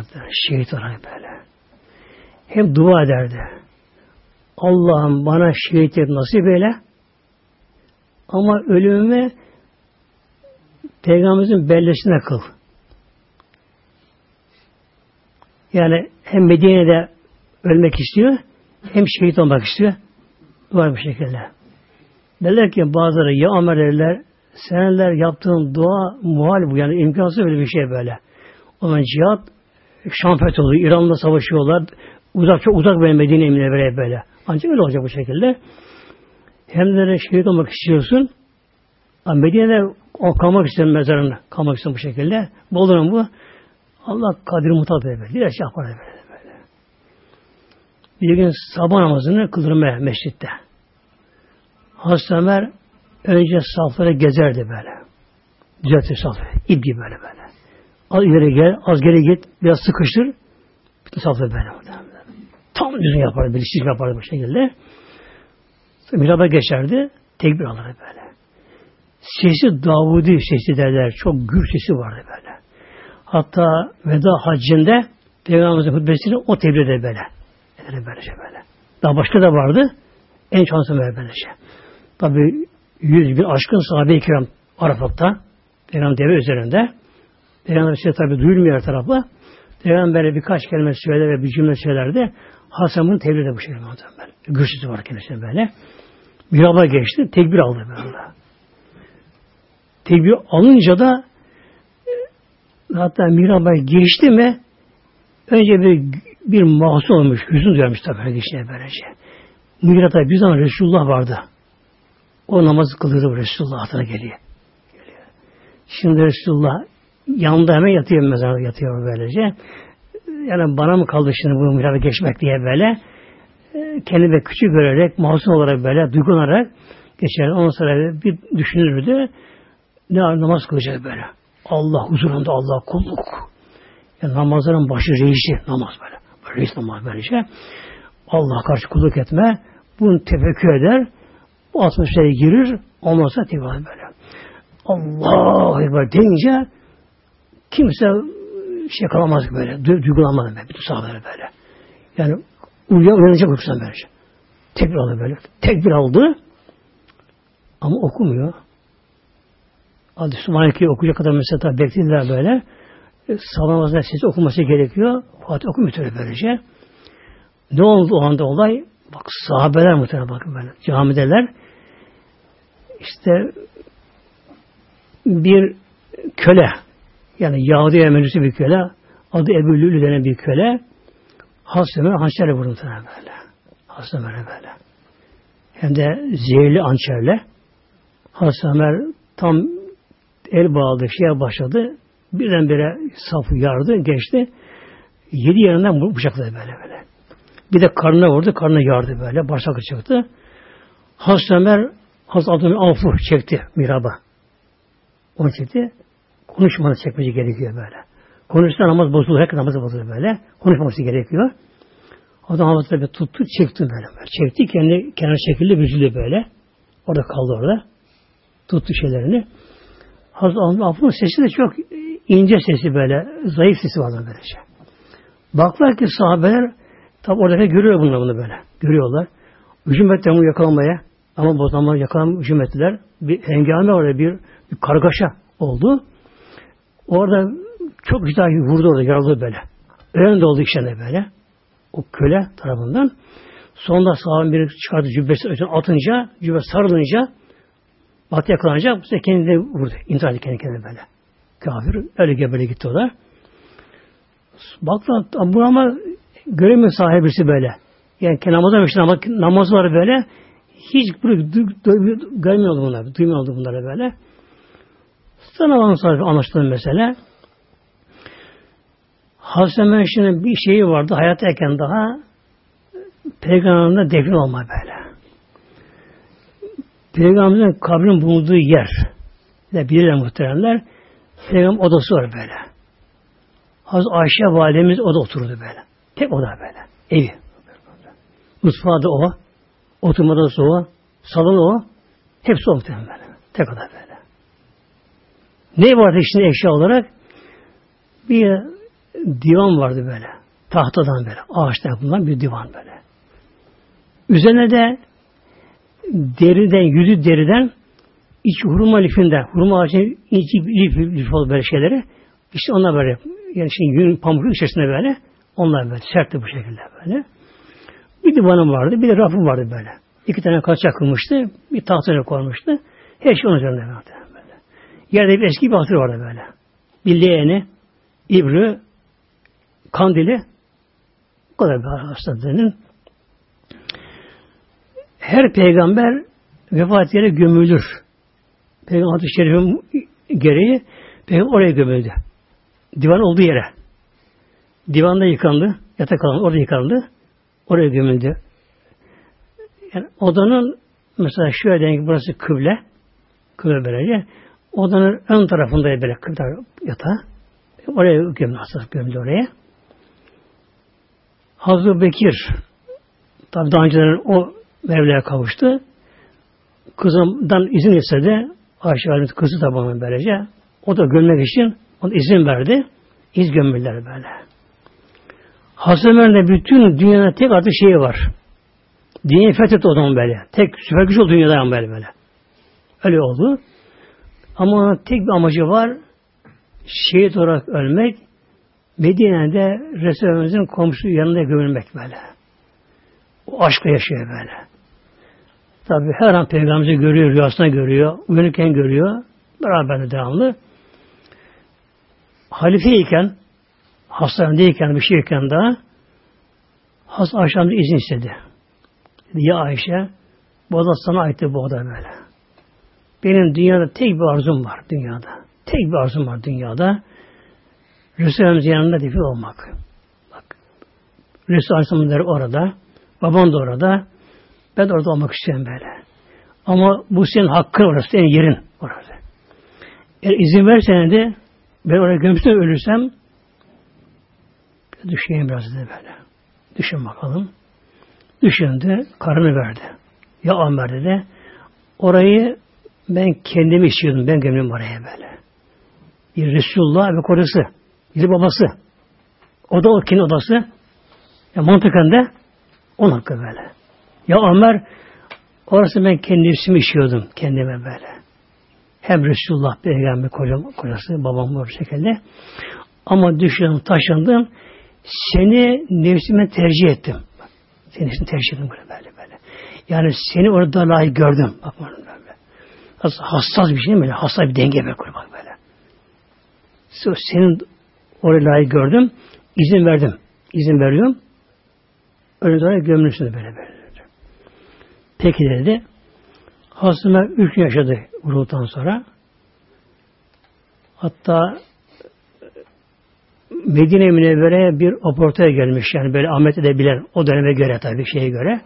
A: Şehit olarak böyle. Hem dua ederdi. Allah'ım bana şehitlik nasip eyle ama ölümümü Peygamberimizin bellesine kıl. Yani hem Medine'de ölmek istiyor hem şehit olmak istiyor. Dua bir şekilde. Derler ki bazıları ya Ömer derler seneler yaptığın dua muhal bu yani imkansız böyle bir şey böyle. O zaman cihat şampiyot oluyor. İran'la savaşıyorlar. Uzak çok uzak böyle Medine emine böyle böyle. Ancak öyle olacak bu şekilde. Hem de şehit olmak istiyorsun. Medine'de o kalmak istiyorum mezarında. Kalmak istiyorum bu şekilde. Bolurum bu. Allah kadir mutat böyle. Diler şey yapar böyle. Bir gün sabah namazını kıldırmaya meşritte. Hazreti Ömer önce safları gezerdi böyle. Düzeltir safları. İp gibi böyle böyle. Az ileri gel, az geri git, biraz sıkıştır. Bütün safları böyle. Tam düzgün yapardı, bir çizgi yapardı bu şekilde. Miraba geçerdi, tekbir alırdı böyle. Sesi Davudi sesi derler. Çok gür sesi vardı böyle. Hatta veda haccinde Peygamberimizin hutbesini o tebliğ eder böyle. Eder böylece böyle. Daha başka da vardı. En şanslı böyle böylece. Tabi yüz bin aşkın sahabe-i kiram Arafat'ta Peygamber deve üzerinde. Peygamber size tabi duyulmuyor her tarafla. Peygamber'e birkaç kelime söyler ve bir cümle söylerdi. Hasan bunu tebliğ de bu şekilde. Güçsüzü var kendisine böyle. Miraba geçti. Tekbir aldı böyle. Tekbir alınca da hatta miraba geçti mi önce bir bir mahzun olmuş, hüzün duyarmış tabi her geçine böylece. Mirata bir zaman Resulullah vardı. O namazı kılıyordu Resulullah hatına geliyor. geliyor. Şimdi Resulullah yanında hemen yatıyor mezarda yatıyor böylece. Yani bana mı kaldı şimdi bu miraba geçmek diye böyle kendime küçük görerek, masum olarak böyle duygulanarak geçer. Ondan sonra bir düşünürdü. Ne namaz kılacak böyle. Allah huzurunda Allah kulluk. Yani namazların başı reisi namaz böyle reis namaz böylece. Allah karşı kulluk etme. Bunu tefekkür eder. Bu atmosfere girir. Olmazsa tekrar böyle. Allah Ekber deyince kimse şey kalamaz böyle. Duygulanmaz böyle. Bütün sahabeler böyle. Yani uyuya uyanacak uykusundan böylece. Tekbir aldı böyle. Tekbir aldı. Ama okumuyor. Adı Sübhaneke'yi okuyacak kadar mesela beklediler böyle. E, namazında sesi okuması gerekiyor. Fatih okumuyor böylece. Ne oldu o anda olay? Bak sahabeler muhtemelen bakın böyle. Camideler. İşte bir köle yani Yahudi'ye menüsü bir köle adı Ebu Lülü denen bir köle Hazreti hançerle vurdu böyle. Hazreti böyle. Hem de zehirli hançerle. Hazreti tam el bağladı, şeye başladı. Birdenbire safı yardı, geçti. Yedi yerinden bıçakladı böyle böyle. Bir de karnına vurdu, karnına yardı böyle. Başakı çıktı. Hazreti Ömer Hazreti Abdülhamid Avfur çekti miraba. Onu çekti. Konuşmanı çekmesi gerekiyor böyle. Konuşsa namaz bozulur. Herkes namazı bozulur böyle. Konuşmaması gerekiyor. Adam Hazreti tuttu, çekti böyle. Çekti, kendi kenar şekilde büzüldü böyle. Orada kaldı orada. Tuttu şeylerini. Hazreti Affın sesi de çok ince sesi böyle. Zayıf sesi var böylece. Şey. Baklar ki sahabeler tabi orada görüyor bunlar bunu böyle. Görüyorlar. Hücum ettiler bunu yakalamaya. Ama bu zaman yakalam hücum ettiler. Bir hengame orada bir, bir kargaşa oldu. Orada çok güzel vurdu orada, yaraladı böyle. Ölen de oldu işlerine böyle. O köle tarafından. Sonunda sahabenin biri çıkardı cübbesi atınca, cübbe sarılınca batı yakalanacak. Bu sefer kendini vurdu. İntihar etti kendi kendine böyle. Kafir öyle gebele gitti o da. Baktılar ama göremiyor sahibisi böyle. Yani namaza başladı ama namazları böyle hiç görmüyordu bunlar, duymuyordu bunları böyle. Sonra onun anlaştığı mesele Hazreti Mehmet'in bir şeyi vardı hayattayken daha Peygamber'in defin olma böyle. Peygamberin kabrin bulunduğu yer de bilirler muhteremler. Peygamber odası var böyle. Hazreti Ayşe validemiz oda oturdu böyle. Tek oda böyle. Evi. Mutfağı da o. Oturma odası o. Salon o. Hepsi o muhtemelen böyle. Tek oda böyle. Ne vardı içinde eşya olarak? Bir divan vardı böyle. Tahtadan böyle. Ağaçtan yapılan bir divan böyle. Üzerine de deriden, yüzü deriden iç hurma lifinde, hurma ağacının içi lif, lif böyle şeyleri. İşte onlar böyle, yani şimdi yün pamuk içerisinde böyle, onlar böyle, sertti bu şekilde böyle. Bir divanım vardı, bir de rafım vardı böyle. İki tane kaç yakılmıştı, bir tahtaya koymuştu. Her şey onun üzerinde böyle. Yerde bir eski bir hatır vardı böyle. Bir leğeni, ibri, kandili, o kadar bir hastalığının. Her peygamber vefat yere gömülür. Peygamber hadis şerifin gereği peygamber oraya gömüldü. Divan olduğu yere. Divanda yıkandı. Yatak alan orada yıkandı. Oraya gömüldü. Yani odanın mesela şöyle diyelim burası kıble. Kıble böylece. Odanın ön tarafında böyle kıble yatağı. Oraya gömüldü. Hastası gömüldü oraya. Hazreti Bekir tabi daha önceden o Mevla'ya kavuştu. Kızımdan izin istedi. Ayşe Validemiz kızı da bana böylece. O da gömmek için ona izin verdi. İz gömüller böyle. Hazreti bütün dünyada tek artık şeyi var. Dünyayı fethetti o zaman böyle. Tek süper güç oldu dünyada böyle böyle. Öyle oldu. Ama tek bir amacı var. Şehit olarak ölmek. Medine'de Resulümüzün komşu yanında gömülmek böyle. O aşkla yaşıyor böyle. Tabi her an peygamberimizi görüyor, rüyasına görüyor, uyanırken görüyor. Beraber devamlı. Halifeyken, hastanedeyken, bir şeyken daha Has Ayşe'nin izin istedi. Dedi, ya Ayşe, bu oda sana aitti bu oda böyle. Benim dünyada tek bir arzum var dünyada. Tek bir arzum var dünyada. Resulümüzün yanında defil olmak. Bak. Resul Aleyhisselam'ın orada. Baban da orada. Ben de orada olmak istiyorum böyle. Ama bu senin hakkın orası, senin yerin orası. Eğer izin versen de ben oraya gömsün ölürsem düşüneyim biraz da böyle. Düşün bakalım. Düşündü, karını verdi. Ya Ömer dedi. Orayı ben kendimi istiyordum. Ben gömdüm oraya böyle. Bir Resulullah ve kocası. Bir babası. O da o kendi odası. Ya mantıken de onun hakkı böyle. Ya Ömer orası ben kendi ismi işiyordum kendime böyle. Hem Resulullah peygamber kocam, kocası babam bu şekilde. Ama düşündüm, taşındım. Seni nefsime tercih ettim. Seni nefsime tercih ettim böyle böyle böyle. Yani seni orada layık gördüm. Bak böyle. Hassas bir şey mi? Hassas bir denge böyle bak böyle. Senin oraya layık gördüm. izin verdim. İzin veriyorum. Öyle sonra gömülürsünüz böyle böyle. Peki dedi. Hasıma üç yaşadı vuruldan sonra. Hatta Medine Münevvere'ye bir oportaya gelmiş. Yani böyle Ahmet edebilen o döneme göre tabii şeye göre.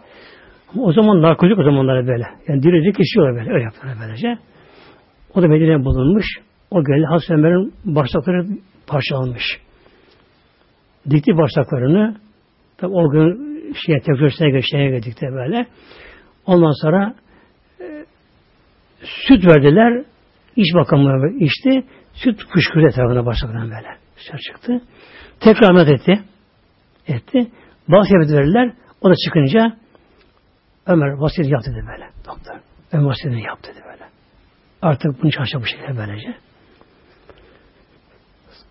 A: O zaman narkotik o zamanlara böyle. Yani dirici kesiyorlar böyle. Öyle yapıyorlar böylece. O da Medine'ye bulunmuş. O geldi Hasan Ömer'in bağırsakları parçalanmış. Dikti bağırsaklarını. Tabi o gün şeye tekrar şeye geldik de böyle. Ondan sonra e, süt verdiler. İç bakımı içti. Süt fışkırdı etrafına başladılar böyle. Dışarı çıktı. Tekrar ameliyat etti. Etti. Vasiyet verdiler. O da çıkınca Ömer vasiyet yaptı dedi böyle. Doktor. Ömer vasiyetini yaptı dedi böyle. Artık bunu çalışacak bu şekilde böylece.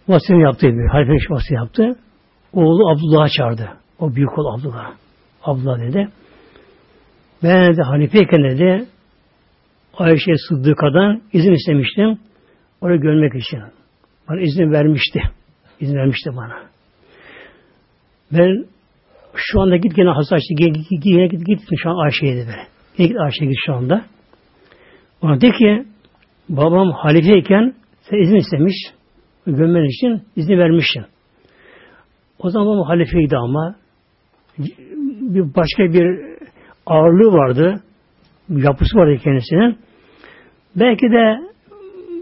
A: Vasiyetini yaptı. Halife vasiyet yaptı. oğlu Abdullah'a çağırdı. O büyük oğlu Abdullah. Abdullah dedi. Ben de halifeyken dedi Ayşe Sıddıka'dan izin istemiştim. Orayı görmek için. Bana izin vermişti. İzin vermişti bana. Ben şu anda git gene hasta açtı. Git, git, git, git, git şu an Ayşe'ye de böyle. Yine git Ayşe'ye git şu anda. Ona de ki babam halifeyken sen izin istemiş. Gömmen için izni vermişsin. O zaman babam halifeydi ama bir başka bir ağırlığı vardı. Yapısı vardı kendisinin. Belki de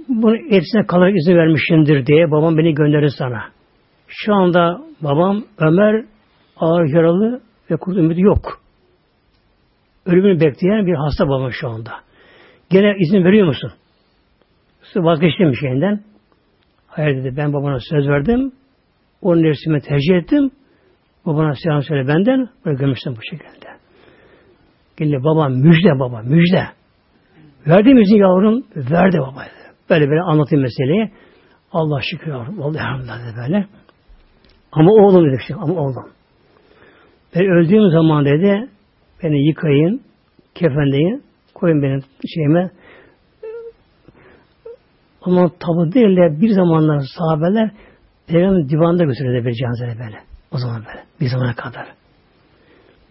A: bunu hepsine kalarak izin vermişindir diye babam beni gönderir sana. Şu anda babam Ömer ağır yaralı ve kurt ümidi yok. Ölümünü bekleyen bir hasta babam şu anda. Gene izin veriyor musun? Vazgeçtim bir şeyinden. Hayır dedi ben babana söz verdim. Onun nefsime tercih ettim. Babana selam söyle benden. Böyle gömüştüm bu şekilde. Gelle baba müjde baba müjde. Verdi mi izin yavrum? Verdi baba. Böyle böyle anlatayım meseleyi. Allah şükür yavrum. Vallahi elhamdülillah böyle. Ama oğlum dedi. Şey, ama oğlum. Ben öldüğüm zaman dedi beni yıkayın, kefenleyin, koyun benim şeyime. Ama tabi değil de bir zamanlar sahabeler Peygamber divanda götürüyordu bir cenazede böyle. O zaman böyle. Bir zamana kadar.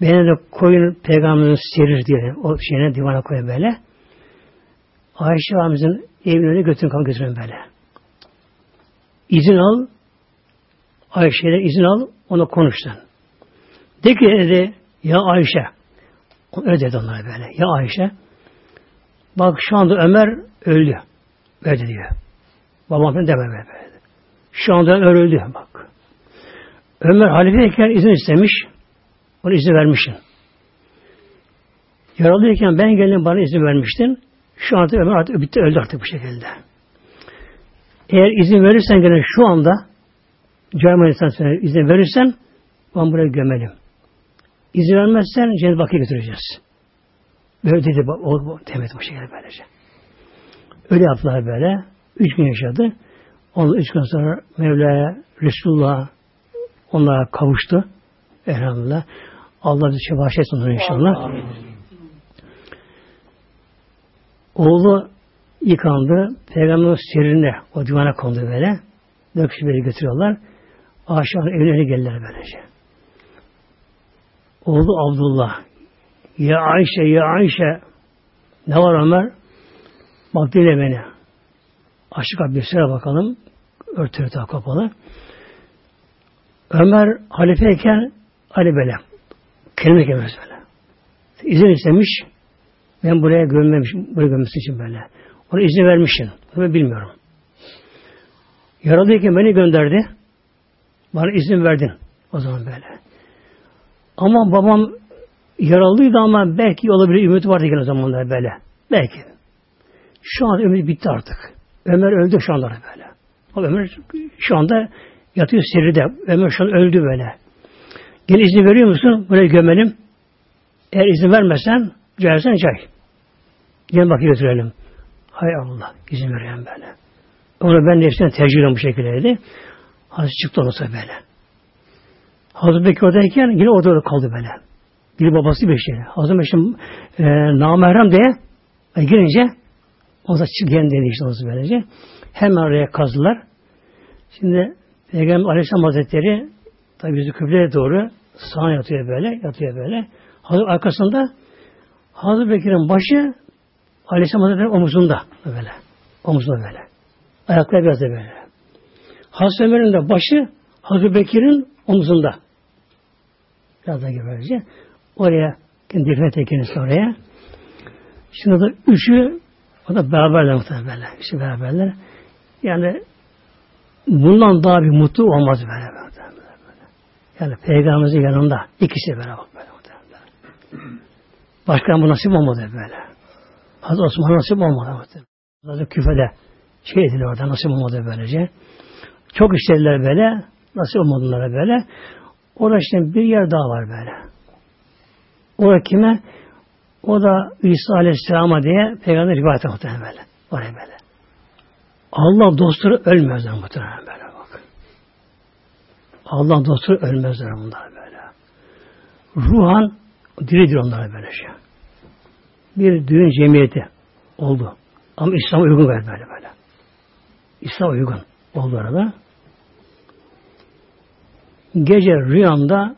A: Beni de koyun peygamberin serir diye o şeyine divana koyun böyle. Ayşe Hanım'ın evine önüne götürün kan götürün böyle. İzin al. Ayşe'den izin al. Ona konuştun. De ki dedi ya Ayşe öyle dedi onlara böyle. Ya Ayşe bak şu anda Ömer öldü. Öyle diyor. Babam deme böyle. Şu anda Ömer öldü bak. Ömer halifeyken izin istemiş. Ona izin vermişsin. Yaralıyken ben geldim bana izin vermiştin. Şu anda Ömer artık bitti öldü artık bu şekilde. Eğer izin verirsen gene şu anda Cermanistan izin verirsen ben buraya gömelim. İzin vermezsen cennet bakıya götüreceğiz. Böyle dedi o, demet bu şekilde böylece. Öyle yaptılar böyle. Üç gün yaşadı. Ondan üç gün sonra Mevla'ya, Resulullah onlara kavuştu. Elhamdülillah. Allah bizi bahşetsin onu inşallah. Amin. Oğlu yıkandı. Peygamberin serine o divana kondu böyle. Dört beni götürüyorlar. Aşağı evlerine geldiler böylece. Oğlu Abdullah. Ya Ayşe, ya Ayşe. Ne var Ömer? Bak dinle beni. Bir sıra bakalım. Örtülü daha kapalı. Ömer halifeyken Ali böyle. Kelime gelmez böyle. İzin istemiş. Ben buraya gömmemişim. Buraya gömmesi için böyle. Ona izin vermişsin. Bunu bilmiyorum. Yaralıyken beni gönderdi. Bana izin verdin. O zaman böyle. Ama babam yaralıydı ama belki olabilir ümit vardı o zamanlar böyle. Belki. Şu an ümit bitti artık. Ömer öldü şu anda böyle. O Ömer şu anda yatıyor seride. Ömer şu an öldü böyle. Gel izin veriyor musun? Buraya gömelim. Eğer izin vermezsen caizsen cay. Gel bak götürelim. Hay Allah izin veriyorum böyle. Onu ben nefsine tercih ediyorum bu şekildeydi. Hazreti çıktı olursa böyle. Hazreti Bekir oradayken yine orada kaldı böyle. Bir babası şey. Hazreti Bekir e, namahrem diye e, girince o da çıkan dedi işte olsun böylece. Hemen oraya kazdılar. Şimdi Peygamber Aleyhisselam Hazretleri tabi yüzü kıbleye doğru sağa yatıyor böyle, yatıyor böyle. Hazır arkasında Hazreti Bekir'in başı Aleyhisselam Hazretleri omuzunda böyle. Omuzunda böyle. Ayakları biraz da böyle. Hazreti Ömer'in de başı Hazreti Bekir'in omuzunda. Biraz da böylece. Oraya dikkat kendisi oraya. Şimdi da üçü o da beraberler muhtemelen böyle. Üçü beraberler. Yani bundan daha bir mutlu olmaz böyle. böyle. Yani Peygamberimizin yanında ikisi beraber böyle. Muhtemelen. Başka bu nasip olmadı böyle. Hazreti Osman nasip olmadı. Hazreti Küfe'de şey edildi orada nasip olmadı böylece. Çok istediler böyle. Nasip olmadılar böyle. Orada işte bir yer daha var böyle. Orada kime? O da İsa Aleyhisselam'a diye Peygamber rivayet muhtemelen böyle. Oraya böyle. Allah dostları ölmezler muhtemelen böyle bak. Allah dostu ölmezler bunlar böyle. Ruhan diridir onlar böyle şey. Bir düğün cemiyeti oldu. Ama İslam uygun böyle böyle böyle. İslam uygun oldu arada. Gece rüyamda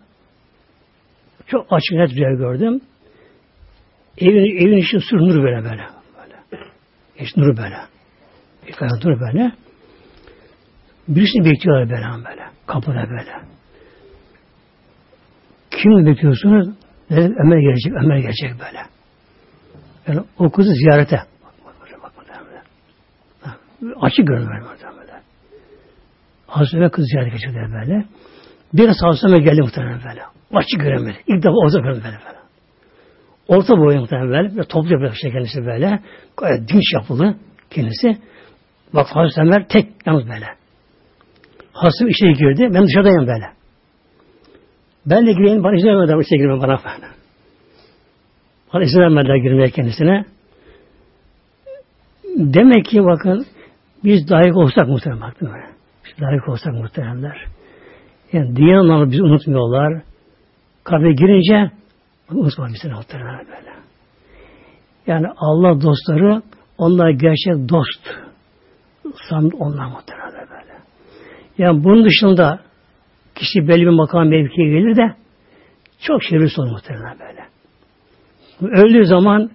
A: çok açık net rüya gördüm. Evin, evin içi sür nur böyle böyle. böyle. İşte nur böyle. Bir kadar nur böyle. Birisini bekliyorlar böyle böyle. Kapıda böyle. Kim bekliyorsunuz? Dedim Ömer gelecek, Ömer gelecek böyle. Yani o kızı ziyarete. Bak, bak, bak, bak, Açık görünüyor böyle. Hazreti Ömer kızı ziyarete geçirdi böyle. Biraz Hazreti Ömer geldi muhtemelen böyle. Açık göremedi. İlk defa orada görmedi böyle. Orta boyu muhtemelen böyle. toplu yapıyor işte kendisi böyle. Gayet dinç yapılı kendisi. Bak Hazreti Ömer tek yalnız böyle. Hazreti içeri girdi. Ben dışarıdayım böyle. Ben de gireyim. Bana izin vermediler içeri girmem bana falan. Bana izin vermediler girmeye kendisine. Demek ki bakın biz layık olsak muhtemelen baktım. Biz layık olsak muhteremler. Yani diğer anlamda bizi unutmuyorlar. Kalbe girince unutma bizi muhtemelen böyle. Yani Allah dostları onlar gerçek dost. Sandı onlar muhtemelen böyle. Yani bunun dışında kişi belli bir makam mevkiye gelir de çok şerif olur muhtemelen böyle. Öldüğü zaman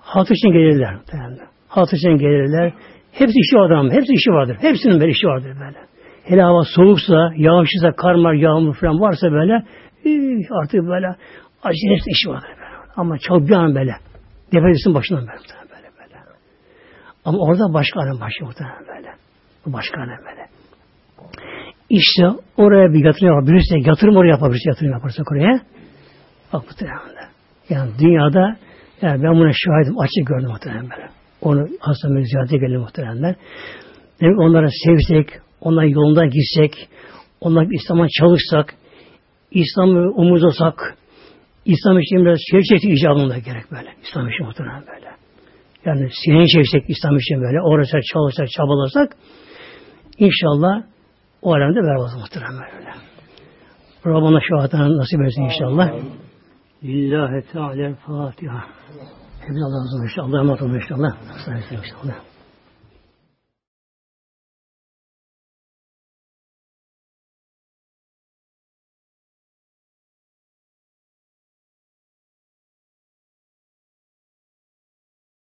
A: hatır için gelirler muhtemelen. Hatır için gelirler. Hepsi işi ama. Hepsi işi vardır. Hepsinin böyle işi vardır böyle. Hele hava soğuksa, yağışsa, karmar, yağmur falan varsa böyle artık böyle acı hepsi işi vardır böyle. Ama çok bir an böyle. Depresin başından böyle, böyle böyle. Ama orada başka alem başlıyor muhtemelen böyle. Bu başka alem böyle. İşte oraya bir yatırım yapabilirse, yatırım oraya yapabilirse, yatırım yaparsak oraya. Bak muhtemelen. Yani dünyada yani ben buna şahidim, açık gördüm muhtemelen. Onu hastaneye ziyarete geldi muhteremler. Demek onlara sevsek, onların yolundan gitsek, onlar İslam'a çalışsak, İslam'ı umursasak, İslam için biraz şey çektik icabında gerek böyle. İslam için muhtemelen böyle. Yani sineye çeksek İslam için böyle, orası çalışsak, çabalasak, inşallah o alemde beraber muhtemelen böyle. Rabbana şefaatine nasip etsin inşallah. Lillahi Teala Fatiha. Hepsi Allah'ın izniyle inşallah. Allah'a emanet olun inşallah. Sayın inşallah.